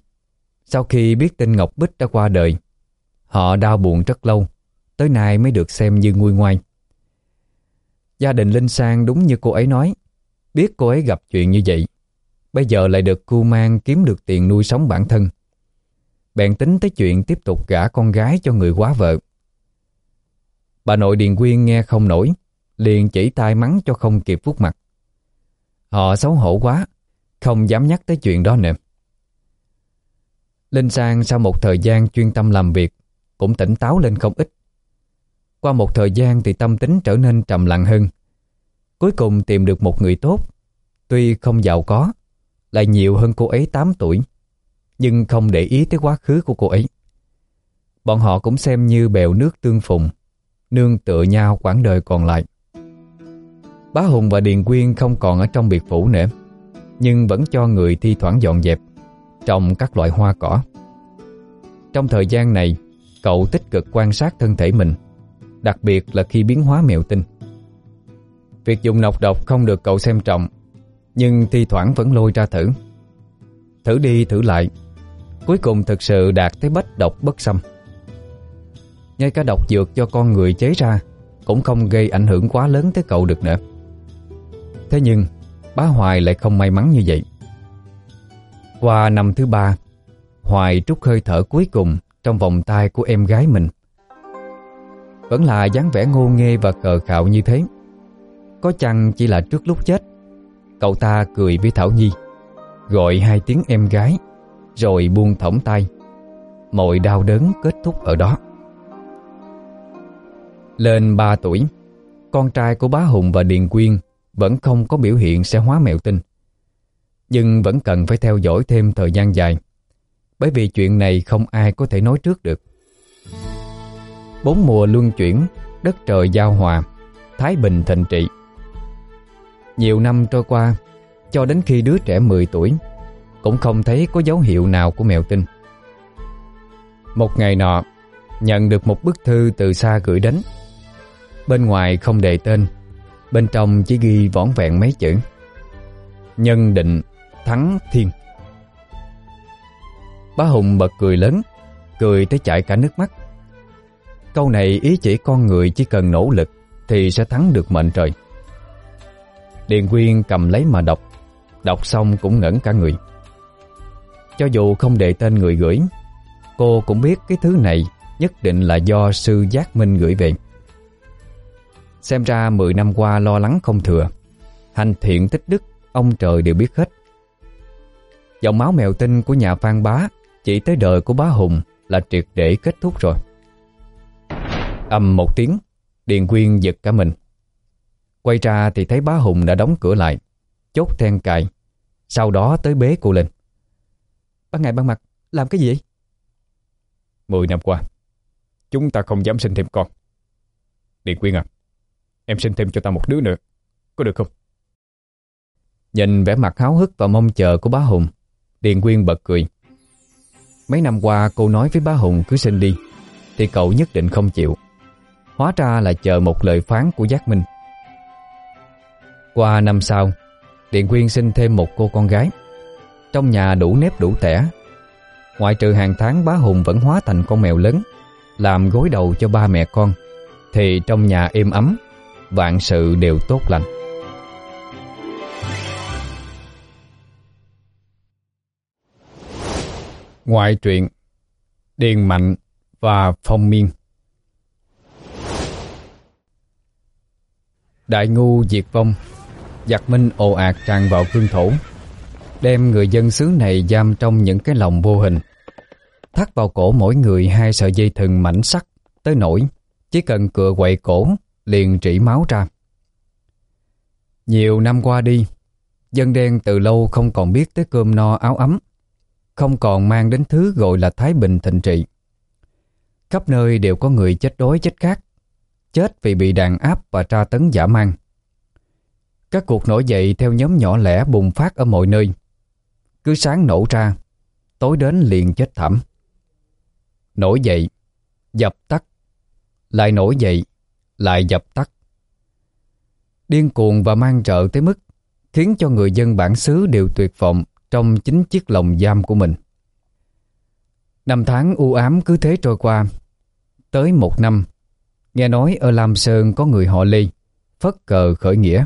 Sau khi biết tin Ngọc Bích đã qua đời, họ đau buồn rất lâu tới nay mới được xem như nguôi ngoai. Gia đình Linh Sang đúng như cô ấy nói, biết cô ấy gặp chuyện như vậy, bây giờ lại được cu mang kiếm được tiền nuôi sống bản thân. Bèn tính tới chuyện tiếp tục gả con gái cho người quá vợ. Bà nội Điền Quyên nghe không nổi, liền chỉ tay mắng cho không kịp vuốt mặt. Họ xấu hổ quá, không dám nhắc tới chuyện đó nữa. Linh Sang sau một thời gian chuyên tâm làm việc, cũng tỉnh táo lên không ít. Qua một thời gian thì tâm tính trở nên trầm lặng hơn. Cuối cùng tìm được một người tốt, tuy không giàu có, lại nhiều hơn cô ấy 8 tuổi. Nhưng không để ý tới quá khứ của cô ấy. Bọn họ cũng xem như bèo nước tương phùng, Nương tựa nhau quãng đời còn lại. Bá Hùng và Điền Quyên không còn ở trong biệt phủ nữa, Nhưng vẫn cho người thi thoảng dọn dẹp, Trồng các loại hoa cỏ. Trong thời gian này, Cậu tích cực quan sát thân thể mình, Đặc biệt là khi biến hóa mèo tinh. Việc dùng nọc độc không được cậu xem trọng nhưng thi thoảng vẫn lôi ra thử. Thử đi thử lại, Cuối cùng thực sự đạt tới bách độc bất xâm. Ngay cả độc dược cho con người chế ra Cũng không gây ảnh hưởng quá lớn tới cậu được nữa. Thế nhưng, Bá Hoài lại không may mắn như vậy. Qua năm thứ ba, Hoài trút hơi thở cuối cùng Trong vòng tay của em gái mình. Vẫn là dáng vẻ ngô nghê và cờ khạo như thế. Có chăng chỉ là trước lúc chết Cậu ta cười với Thảo Nhi. Gọi hai tiếng em gái, Rồi buông thõng tay. Mọi đau đớn kết thúc ở đó. Lên 3 tuổi, Con trai của bá Hùng và Điền Quyên Vẫn không có biểu hiện sẽ hóa mèo tinh. Nhưng vẫn cần phải theo dõi thêm thời gian dài, Bởi vì chuyện này không ai có thể nói trước được. Bốn mùa luân chuyển, Đất trời giao hòa, Thái bình thịnh trị. Nhiều năm trôi qua, cho đến khi đứa trẻ 10 tuổi, Cũng không thấy có dấu hiệu nào của mèo tinh. Một ngày nọ, Nhận được một bức thư từ xa gửi đến. Bên ngoài không đề tên, Bên trong chỉ ghi vỏn vẹn mấy chữ. Nhân định Thắng Thiên. Bá Hùng bật cười lớn, Cười tới chảy cả nước mắt. Câu này ý chỉ con người chỉ cần nỗ lực Thì sẽ thắng được mệnh trời. Điền Quyên cầm lấy mà đọc. Đọc xong cũng ngẩn cả người. Cho dù không đề tên người gửi, Cô cũng biết cái thứ này Nhất định là do sư Giác Minh gửi về. Xem ra 10 năm qua lo lắng không thừa. Hành thiện tích đức, Ông trời đều biết hết. Dòng máu mèo tinh của nhà Phan Bá Chỉ tới đời của bá Hùng Là triệt để kết thúc rồi. Âm một tiếng, Điền Quyên giật cả mình. Quay ra thì thấy bá Hùng đã đóng cửa lại Chốt then cài. Sau đó tới bế cô lên. Ban ngày ban mặt làm cái gì Mười năm qua Chúng ta không dám sinh thêm con. Điện Quyên à Em sinh thêm cho ta một đứa nữa Có được không? Nhìn vẻ mặt háo hức và mong chờ của bá Hùng Điền Quyên bật cười. Mấy năm qua cô nói với bá Hùng cứ sinh đi Thì cậu nhất định không chịu. Hóa ra là chờ một lời phán của Giác Minh qua năm sau, Điện Quyên sinh thêm một cô con gái. Trong nhà đủ nếp đủ tẻ, Ngoại trừ hàng tháng bá Hùng vẫn hóa thành con mèo lớn, Làm gối đầu cho ba mẹ con, Thì trong nhà êm ấm, Vạn sự đều tốt lành. Ngoại truyện Điền Mạnh và Phong Miên. Đại ngu diệt vong. Giặc Minh ồ ạt tràn vào cương thổ, Đem người dân xứ này giam trong những cái lòng vô hình. Thắt vào cổ mỗi người hai sợi dây thừng mảnh sắc Tới nổi Chỉ cần cựa quậy cổ Liền trĩ máu ra. Nhiều năm qua đi, Dân đen từ lâu không còn biết tới cơm no áo ấm, Không còn mang đến thứ gọi là Thái Bình thịnh trị. Khắp nơi đều có người chết đói chết khát, Chết vì bị đàn áp và tra tấn giả mang các cuộc nổi dậy theo nhóm nhỏ lẻ bùng phát ở mọi nơi. Cứ sáng nổ ra, tối đến liền chết thảm. Nổi dậy, dập tắt, lại nổi dậy, lại dập tắt. Điên cuồng và mang trợ tới mức khiến cho người dân bản xứ đều tuyệt vọng trong chính chiếc lồng giam của mình. Năm tháng u ám cứ thế trôi qua. Tới một năm, nghe nói ở Lam Sơn có người họ Lê, phất cờ khởi nghĩa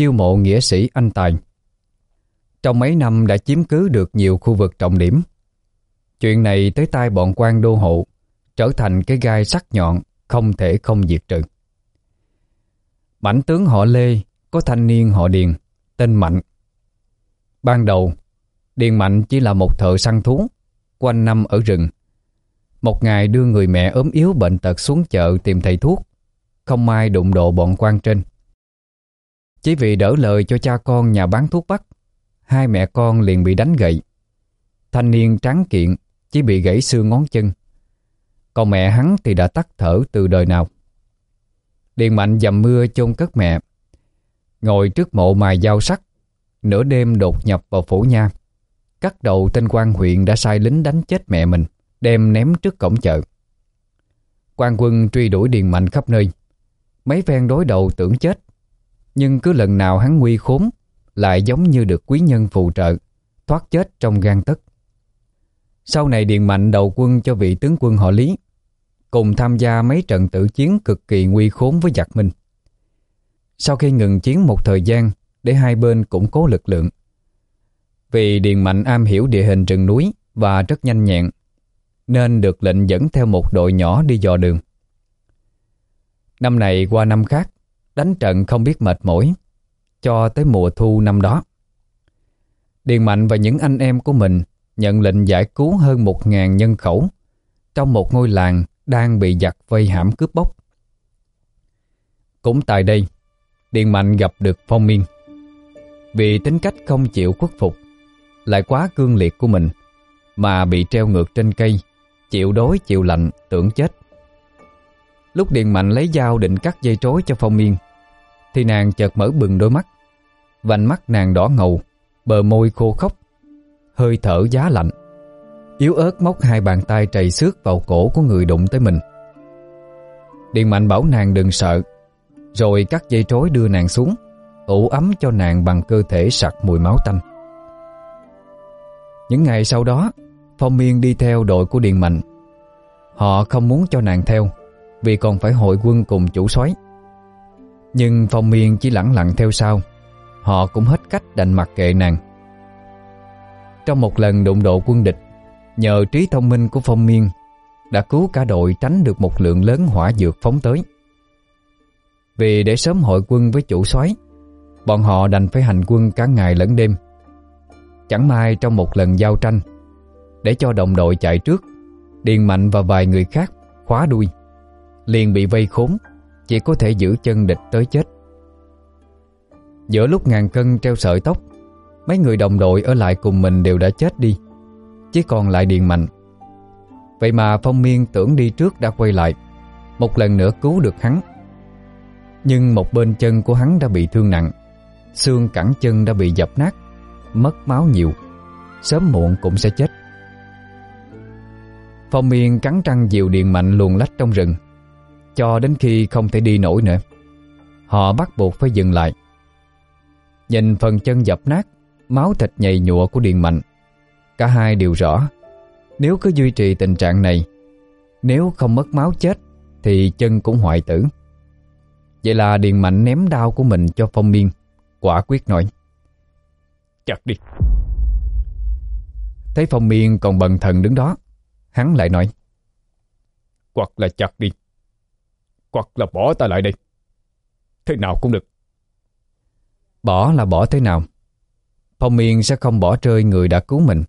chiêu mộ nghĩa sĩ anh tài. Trong mấy năm đã chiếm cứ được nhiều khu vực trọng điểm. Chuyện này tới tai bọn quan đô hộ trở thành cái gai sắc nhọn không thể không diệt trừ. Bảnh tướng họ Lê có thanh niên họ Điền, tên Mạnh. Ban đầu, Điền Mạnh chỉ là một thợ săn thú, quanh năm ở rừng. Một ngày đưa người mẹ ốm yếu bệnh tật xuống chợ tìm thầy thuốc, không ai đụng độ bọn quan trên. Chỉ vì đỡ lời cho cha con nhà bán thuốc bắc, hai mẹ con liền bị đánh gậy. Thanh niên tráng kiện chỉ bị gãy xương ngón chân. Còn mẹ hắn thì đã tắt thở từ đời nào. Điền mạnh dầm mưa chôn cất mẹ. Ngồi trước mộ mài dao sắc, nửa đêm đột nhập vào phủ nha. Cắt đầu tên quan huyện đã sai lính đánh chết mẹ mình, đem ném trước cổng chợ. quan quân truy đuổi Điền mạnh khắp nơi. Mấy phen đối đầu tưởng chết, nhưng cứ lần nào hắn nguy khốn, lại giống như được quý nhân phù trợ, thoát chết trong gan tất. Sau này Điền Mạnh đầu quân cho vị tướng quân họ Lý, cùng tham gia mấy trận tử chiến cực kỳ nguy khốn với giặc Minh. Sau khi ngừng chiến một thời gian để hai bên củng cố lực lượng, vì Điền Mạnh am hiểu địa hình rừng núi và rất nhanh nhẹn, nên được lệnh dẫn theo một đội nhỏ đi dò đường. Năm này qua năm khác, đánh trận không biết mệt mỏi, cho tới mùa thu năm đó. Điền Mạnh và những anh em của mình nhận lệnh giải cứu hơn một ngàn nhân khẩu trong một ngôi làng đang bị giặc vây hãm cướp bóc. Cũng tại đây, Điền Mạnh gặp được Phong Miên. Vì tính cách không chịu khuất phục, lại quá cương liệt của mình, mà bị treo ngược trên cây, chịu đói chịu lạnh, tưởng chết. Lúc Điền Mạnh lấy dao định cắt dây trối cho Phong Miên, thì nàng chợt mở bừng đôi mắt. Vành mắt nàng đỏ ngầu, bờ môi khô khốc, hơi thở giá lạnh. Yếu ớt móc hai bàn tay trầy xước vào cổ của người đụng tới mình. Điền Mạnh bảo nàng đừng sợ, rồi cắt dây trối đưa nàng xuống, ủ ấm cho nàng bằng cơ thể sặc mùi máu tanh. Những ngày sau đó, Phong Miên đi theo đội của Điền Mạnh. Họ không muốn cho nàng theo, vì còn phải hội quân cùng chủ soái. Nhưng Phong Miên chỉ lẳng lặng theo sau, họ cũng hết cách đành mặc kệ nàng. Trong một lần đụng độ quân địch, nhờ trí thông minh của Phong Miên, đã cứu cả đội tránh được một lượng lớn hỏa dược phóng tới. Vì để sớm hội quân với chủ soái, bọn họ đành phải hành quân cả ngày lẫn đêm. Chẳng may trong một lần giao tranh, để cho đồng đội chạy trước, Điền Mạnh và vài người khác khóa đuôi, liền bị vây khốn, chỉ có thể giữ chân địch tới chết. Giữa lúc ngàn cân treo sợi tóc, Mấy người đồng đội ở lại cùng mình đều đã chết đi Chỉ còn lại Điền Mạnh. Vậy mà Phong Miên tưởng đi trước đã quay lại Một lần nữa cứu được hắn. Nhưng một bên chân của hắn đã bị thương nặng Xương cẳng chân đã bị dập nát Mất máu nhiều Sớm muộn cũng sẽ chết. Phong Miên cắn răng dịu Điền Mạnh luồn lách trong rừng. Cho đến khi không thể đi nổi nữa Họ bắt buộc phải dừng lại Nhìn phần chân dập nát máu thịt nhầy nhụa của Điền Mạnh. Cả hai đều rõ, nếu cứ duy trì tình trạng này, nếu không mất máu chết thì chân cũng hoại tử. Vậy là Điền Mạnh ném đao của mình cho Phong Miên, quả quyết nói. Chặt đi. Thấy Phong Miên còn bần thần đứng đó, hắn lại nói. Hoặc là chặt đi, hoặc là bỏ ta lại đây. Thế nào cũng được. Bỏ là bỏ thế nào? Phong Miên sẽ không bỏ rơi người đã cứu mình.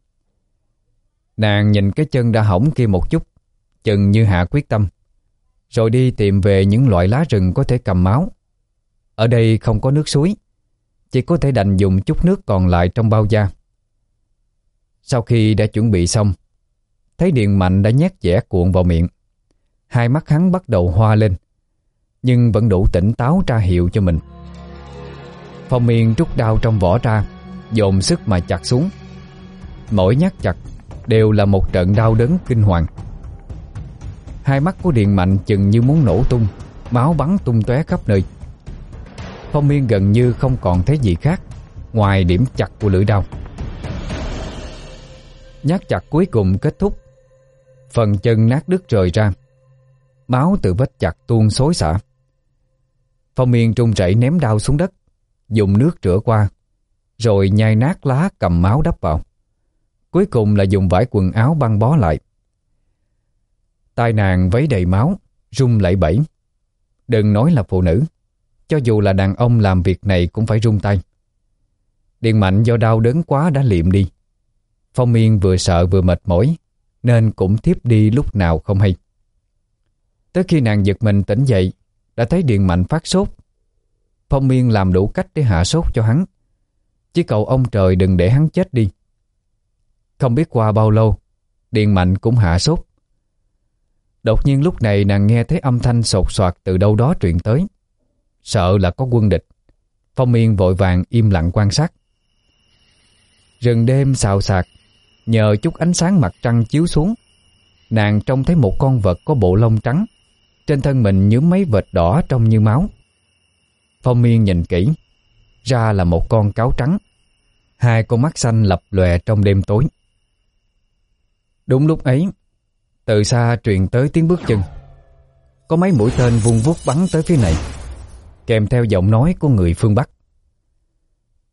Nàng nhìn cái chân đã hỏng kia một chút, chừng như hạ quyết tâm. Rồi đi tìm về những loại lá rừng có thể cầm máu. Ở đây không có nước suối, chỉ có thể đành dùng chút nước còn lại trong bao da. Sau khi đã chuẩn bị xong, thấy điện mạnh đã nhét dẻ cuộn vào miệng. Hai mắt hắn bắt đầu hoa lên, nhưng vẫn đủ tỉnh táo tra hiệu cho mình. Phong miên rút đao trong vỏ ra, dồn sức mà chặt xuống. Mỗi nhát chặt đều là một trận đau đớn kinh hoàng. Hai mắt của Điện Mạnh chừng như muốn nổ tung, máu bắn tung tóe khắp nơi. Phong Miên gần như không còn thấy gì khác ngoài điểm chặt của lưỡi đao. Nhát chặt cuối cùng kết thúc, phần chân nát đứt rời ra. Máu từ vết chặt tuôn xối xả. Phong Miên trung chảy ném đao xuống đất, dùng nước rửa qua rồi nhai nát lá cầm máu đắp vào. Cuối cùng là dùng vải quần áo băng bó lại. Tai nàng vấy đầy máu, rung lẩy bẩy. Đừng nói là phụ nữ, cho dù là đàn ông làm việc này cũng phải rung tay. Điện mạnh do đau đớn quá đã liệm đi. Phong miên vừa sợ vừa mệt mỏi, nên cũng thiếp đi lúc nào không hay. Tới khi nàng giật mình tỉnh dậy, đã thấy điện mạnh phát sốt. Phong miên làm đủ cách để hạ sốt cho hắn. Chỉ cầu ông trời đừng để hắn chết đi. Không biết qua bao lâu, Điện mạnh cũng hạ sốt. Đột nhiên lúc này nàng nghe thấy âm thanh sột soạt từ đâu đó truyền tới. Sợ là có quân địch. Phong miên vội vàng im lặng quan sát. Rừng đêm xào xạc, Nhờ chút ánh sáng mặt trăng chiếu xuống, Nàng trông thấy một con vật có bộ lông trắng. Trên thân mình nhớ mấy vệt đỏ trông như máu. Phong miên nhìn kỹ, Ra là một con cáo trắng. Hai con mắt xanh lập lòe trong đêm tối. Đúng lúc ấy, Từ xa truyền tới tiếng bước chân. Có mấy mũi tên vung vút bắn tới phía này, Kèm theo giọng nói của người phương Bắc.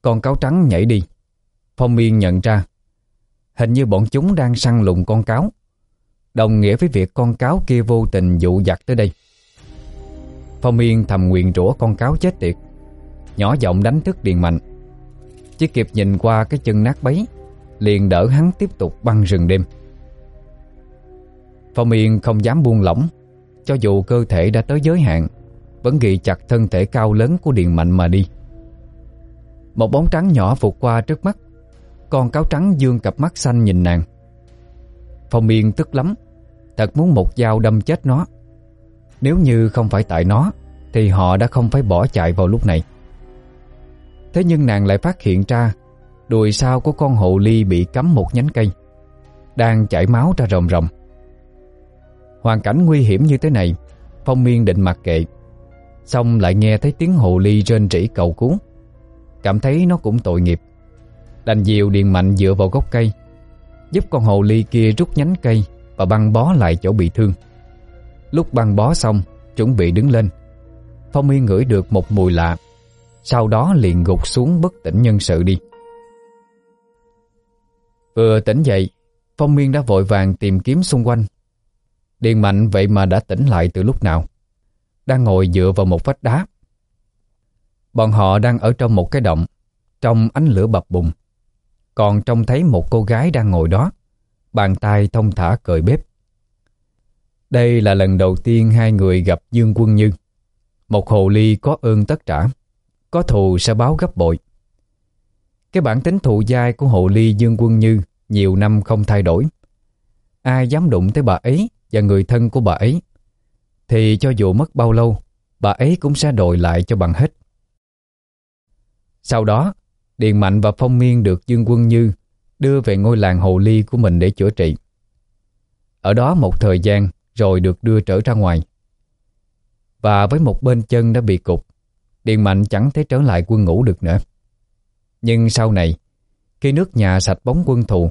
Con cáo trắng nhảy đi. Phong miên nhận ra, Hình như bọn chúng đang săn lùng con cáo. Đồng nghĩa với việc con cáo kia vô tình dụ dặt tới đây. Phong miên thầm nguyện rủa con cáo chết tiệt. Nhỏ giọng đánh thức điền mạnh. Chỉ kịp nhìn qua cái chân nát bấy, Liền đỡ hắn tiếp tục băng rừng đêm. Phong miên không dám buông lỏng, Cho dù cơ thể đã tới giới hạn, Vẫn ghi chặt thân thể cao lớn của điền mạnh mà đi. Một bóng trắng nhỏ vụt qua trước mắt. Con cáo trắng dương cặp mắt xanh nhìn nàng. Phong miên tức lắm, Thật muốn một dao đâm chết nó. Nếu như không phải tại nó, Thì họ đã không phải bỏ chạy vào lúc này. Thế nhưng nàng lại phát hiện ra, Đùi sau của con hồ ly bị cắm một nhánh cây, Đang chảy máu ra rồng rồng Hoàn cảnh nguy hiểm như thế này, Phong miên định mặc kệ, Xong lại nghe thấy tiếng hồ ly rên rỉ cầu cứu. Cảm thấy nó cũng tội nghiệp, Đành diều điền mạnh dựa vào gốc cây Giúp con hồ ly kia rút nhánh cây Và băng bó lại chỗ bị thương. Lúc băng bó xong, Chuẩn bị đứng lên. Phong Miên ngửi được một mùi lạ, Sau đó liền gục xuống bất tỉnh nhân sự đi. Vừa tỉnh dậy, Phong Miên đã vội vàng tìm kiếm xung quanh. Điền Mạnh vậy mà đã tỉnh lại từ lúc nào? Đang ngồi dựa vào một vách đá. Bọn họ đang ở trong một cái động, Trong ánh lửa bập bùng còn trông thấy một cô gái đang ngồi đó. Bàn tay thông thả cởi bếp. Đây là lần đầu tiên hai người gặp Dương Quân Như. Một hồ ly có ơn tất trả. Có thù sẽ báo gấp bội. Cái bản tính thù dai của hồ ly Dương Quân Như Nhiều năm không thay đổi. Ai dám đụng tới bà ấy Và người thân của bà ấy, Thì cho dù mất bao lâu, Bà ấy cũng sẽ đòi lại cho bằng hết. Sau đó Điền Mạnh và Phong Miên được Dương Quân Như đưa về ngôi làng Hồ Ly của mình để chữa trị. Ở đó một thời gian rồi được đưa trở ra ngoài. Và với một bên chân đã bị cục, Điền Mạnh chẳng thể trở lại quân ngũ được nữa. Nhưng sau này, khi nước nhà sạch bóng quân thù,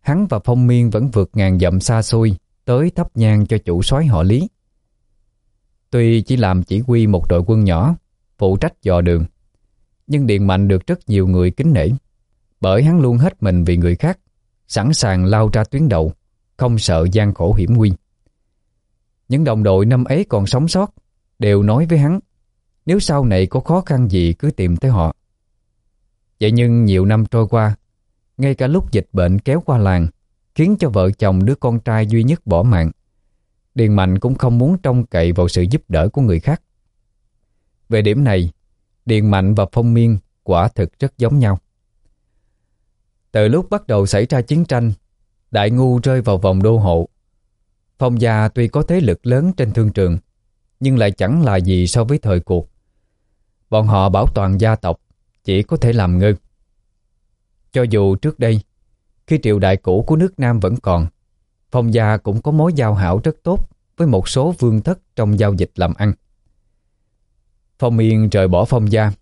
hắn và Phong Miên vẫn vượt ngàn dặm xa xôi tới thắp nhang cho chủ soái họ Lý. Tuy chỉ làm chỉ huy một đội quân nhỏ, phụ trách dò đường, nhưng Điện Mạnh được rất nhiều người kính nể. Bởi hắn luôn hết mình vì người khác, Sẵn sàng lao ra tuyến đầu, Không sợ gian khổ hiểm nguy. Những đồng đội năm ấy còn sống sót, Đều nói với hắn, Nếu sau này có khó khăn gì cứ tìm tới họ. Vậy nhưng nhiều năm trôi qua, Ngay cả lúc dịch bệnh kéo qua làng, Khiến cho vợ chồng đứa con trai duy nhất bỏ mạng, Điền Mạnh cũng không muốn trông cậy vào sự giúp đỡ của người khác. Về điểm này Điền Mạnh và Phong Miên quả thực rất giống nhau. Từ lúc bắt đầu xảy ra chiến tranh, Đại Ngu rơi vào vòng đô hộ. Phong gia tuy có thế lực lớn trên thương trường, nhưng lại chẳng là gì so với thời cuộc. Bọn họ bảo toàn gia tộc, chỉ có thể làm ngơ. Cho dù trước đây, khi triều đại cũ của nước Nam vẫn còn, Phong gia cũng có mối giao hảo rất tốt với một số vương thất trong giao dịch làm ăn. Phong Yên rời bỏ Phong gia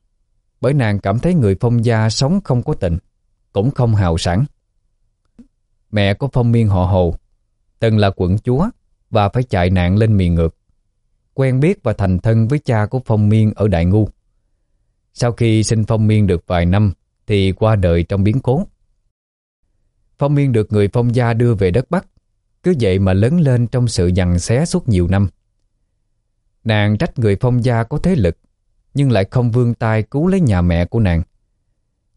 bởi nàng cảm thấy người Phong gia sống không có tình, cũng không hào sản. Mẹ của Phong Miên họ Hồ từng là quận chúa và phải chạy nạn lên miền ngược. Quen biết và thành thân với cha của Phong Miên ở Đại Ngu. Sau khi sinh Phong Miên được vài năm thì qua đời trong biến cố. Phong Miên được người Phong gia đưa về đất Bắc, cứ vậy mà lớn lên trong sự giằng xé suốt nhiều năm. Nàng trách người Phong gia có thế lực nhưng lại không vươn tay cứu lấy nhà mẹ của nàng.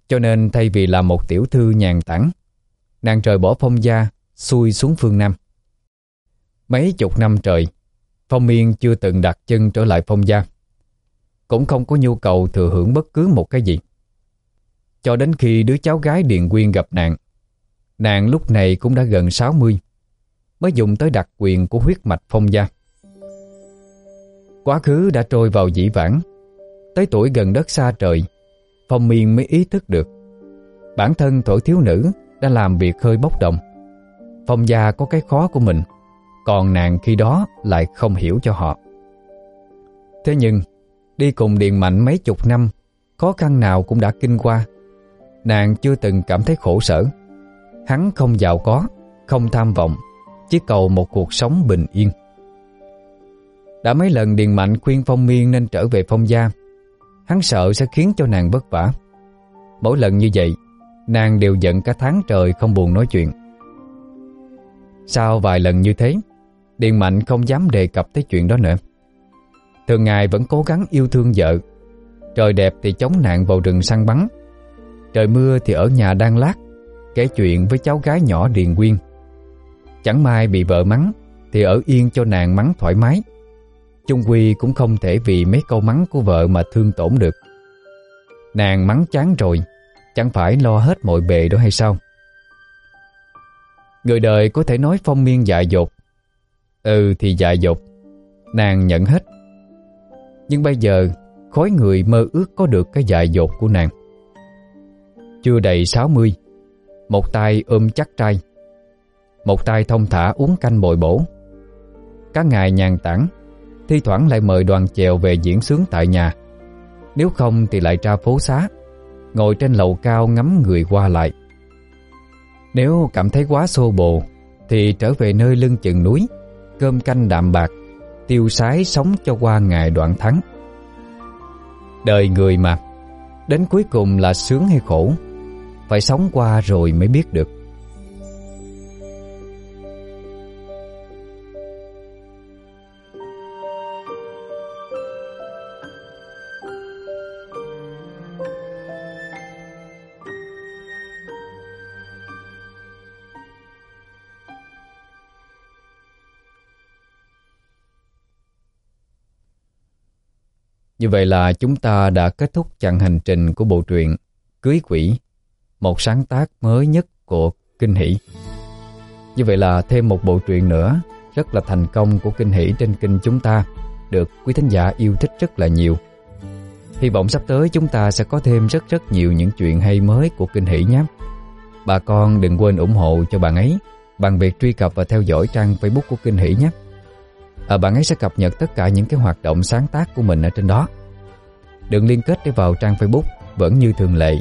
Cho nên thay vì là một tiểu thư nhàn tản, nàng rời bỏ phong gia, xuôi xuống phương Nam. Mấy chục năm trời, Phong Miên chưa từng đặt chân trở lại phong gia. Cũng không có nhu cầu thừa hưởng bất cứ một cái gì. Cho đến khi đứa cháu gái Điện Quyên gặp nạn, Nàng lúc này cũng đã gần 60 Mới dùng tới đặc quyền của huyết mạch phong gia Quá khứ đã trôi vào dĩ vãng Tới tuổi gần đất xa trời, Phong miên mới ý thức được Bản thân thổi thiếu nữ Đã làm việc hơi bốc đồng. Phong gia có cái khó của mình, Còn nàng khi đó lại không hiểu cho họ. Thế nhưng, Đi cùng Điền Mạnh mấy chục năm, Khó khăn nào cũng đã kinh qua. Nàng chưa từng cảm thấy khổ sở. Hắn không giàu có, Không tham vọng, Chỉ cầu một cuộc sống bình yên. Đã mấy lần Điền Mạnh khuyên Phong Miên nên trở về Phong Gia Hắn sợ sẽ khiến cho nàng vất vả. Mỗi lần như vậy, Nàng đều giận cả tháng trời không buồn nói chuyện. Sau vài lần như thế, Điền Mạnh không dám đề cập tới chuyện đó nữa. Thường ngày vẫn cố gắng yêu thương vợ. Trời đẹp thì chống nạn vào rừng săn bắn. Trời mưa thì ở nhà đang lát, Kể chuyện với cháu gái nhỏ Điền Quyên. Chẳng may bị vợ mắng, Thì ở yên cho nàng mắng thoải mái. Trung Quy cũng không thể vì mấy câu mắng của vợ mà thương tổn được. Nàng mắng chán rồi, Chẳng phải lo hết mọi bề đó hay sao? Người đời có thể nói phong miên dại dột. Ừ thì dại dột. Nàng nhận hết. Nhưng bây giờ Khối người mơ ước có được cái dại dột của nàng. Chưa đầy 60 Một tay ôm chắc trai. Một tay thông thả uống canh bồi bổ. Các ngày nhàn tản Thi thoảng lại mời đoàn chèo về diễn sướng tại nhà. Nếu không thì lại ra phố xá, Ngồi trên lầu cao ngắm người qua lại. Nếu cảm thấy quá xô bồ, Thì trở về nơi lưng chừng núi, Cơm canh đạm bạc, Tiêu sái sống cho qua ngày đoạn thắng. Đời người mà, Đến cuối cùng là sướng hay khổ, Phải sống qua rồi mới biết được. Như vậy là chúng ta đã kết thúc chặng hành trình của bộ truyện Cưới Quỷ, một sáng tác mới nhất của Kinh Hỷ. Như vậy là thêm một bộ truyện nữa rất là thành công của Kinh Hỷ trên kênh chúng ta, được quý thính giả yêu thích rất là nhiều. Hy vọng sắp tới chúng ta sẽ có thêm rất rất nhiều những chuyện hay mới của Kinh Hỷ nhé. Bà con đừng quên ủng hộ cho bạn ấy bằng việc truy cập và theo dõi trang Facebook của Kinh Hỷ nhé à, bạn ấy sẽ cập nhật tất cả những cái hoạt động sáng tác của mình ở trên đó. Đường liên kết để vào trang Facebook vẫn như thường lệ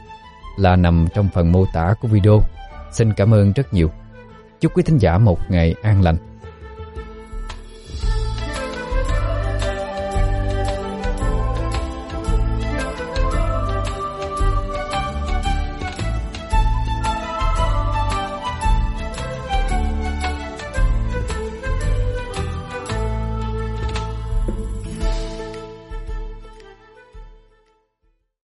là nằm trong phần mô tả của video. Xin cảm ơn rất nhiều. Chúc quý thính giả một ngày an lành.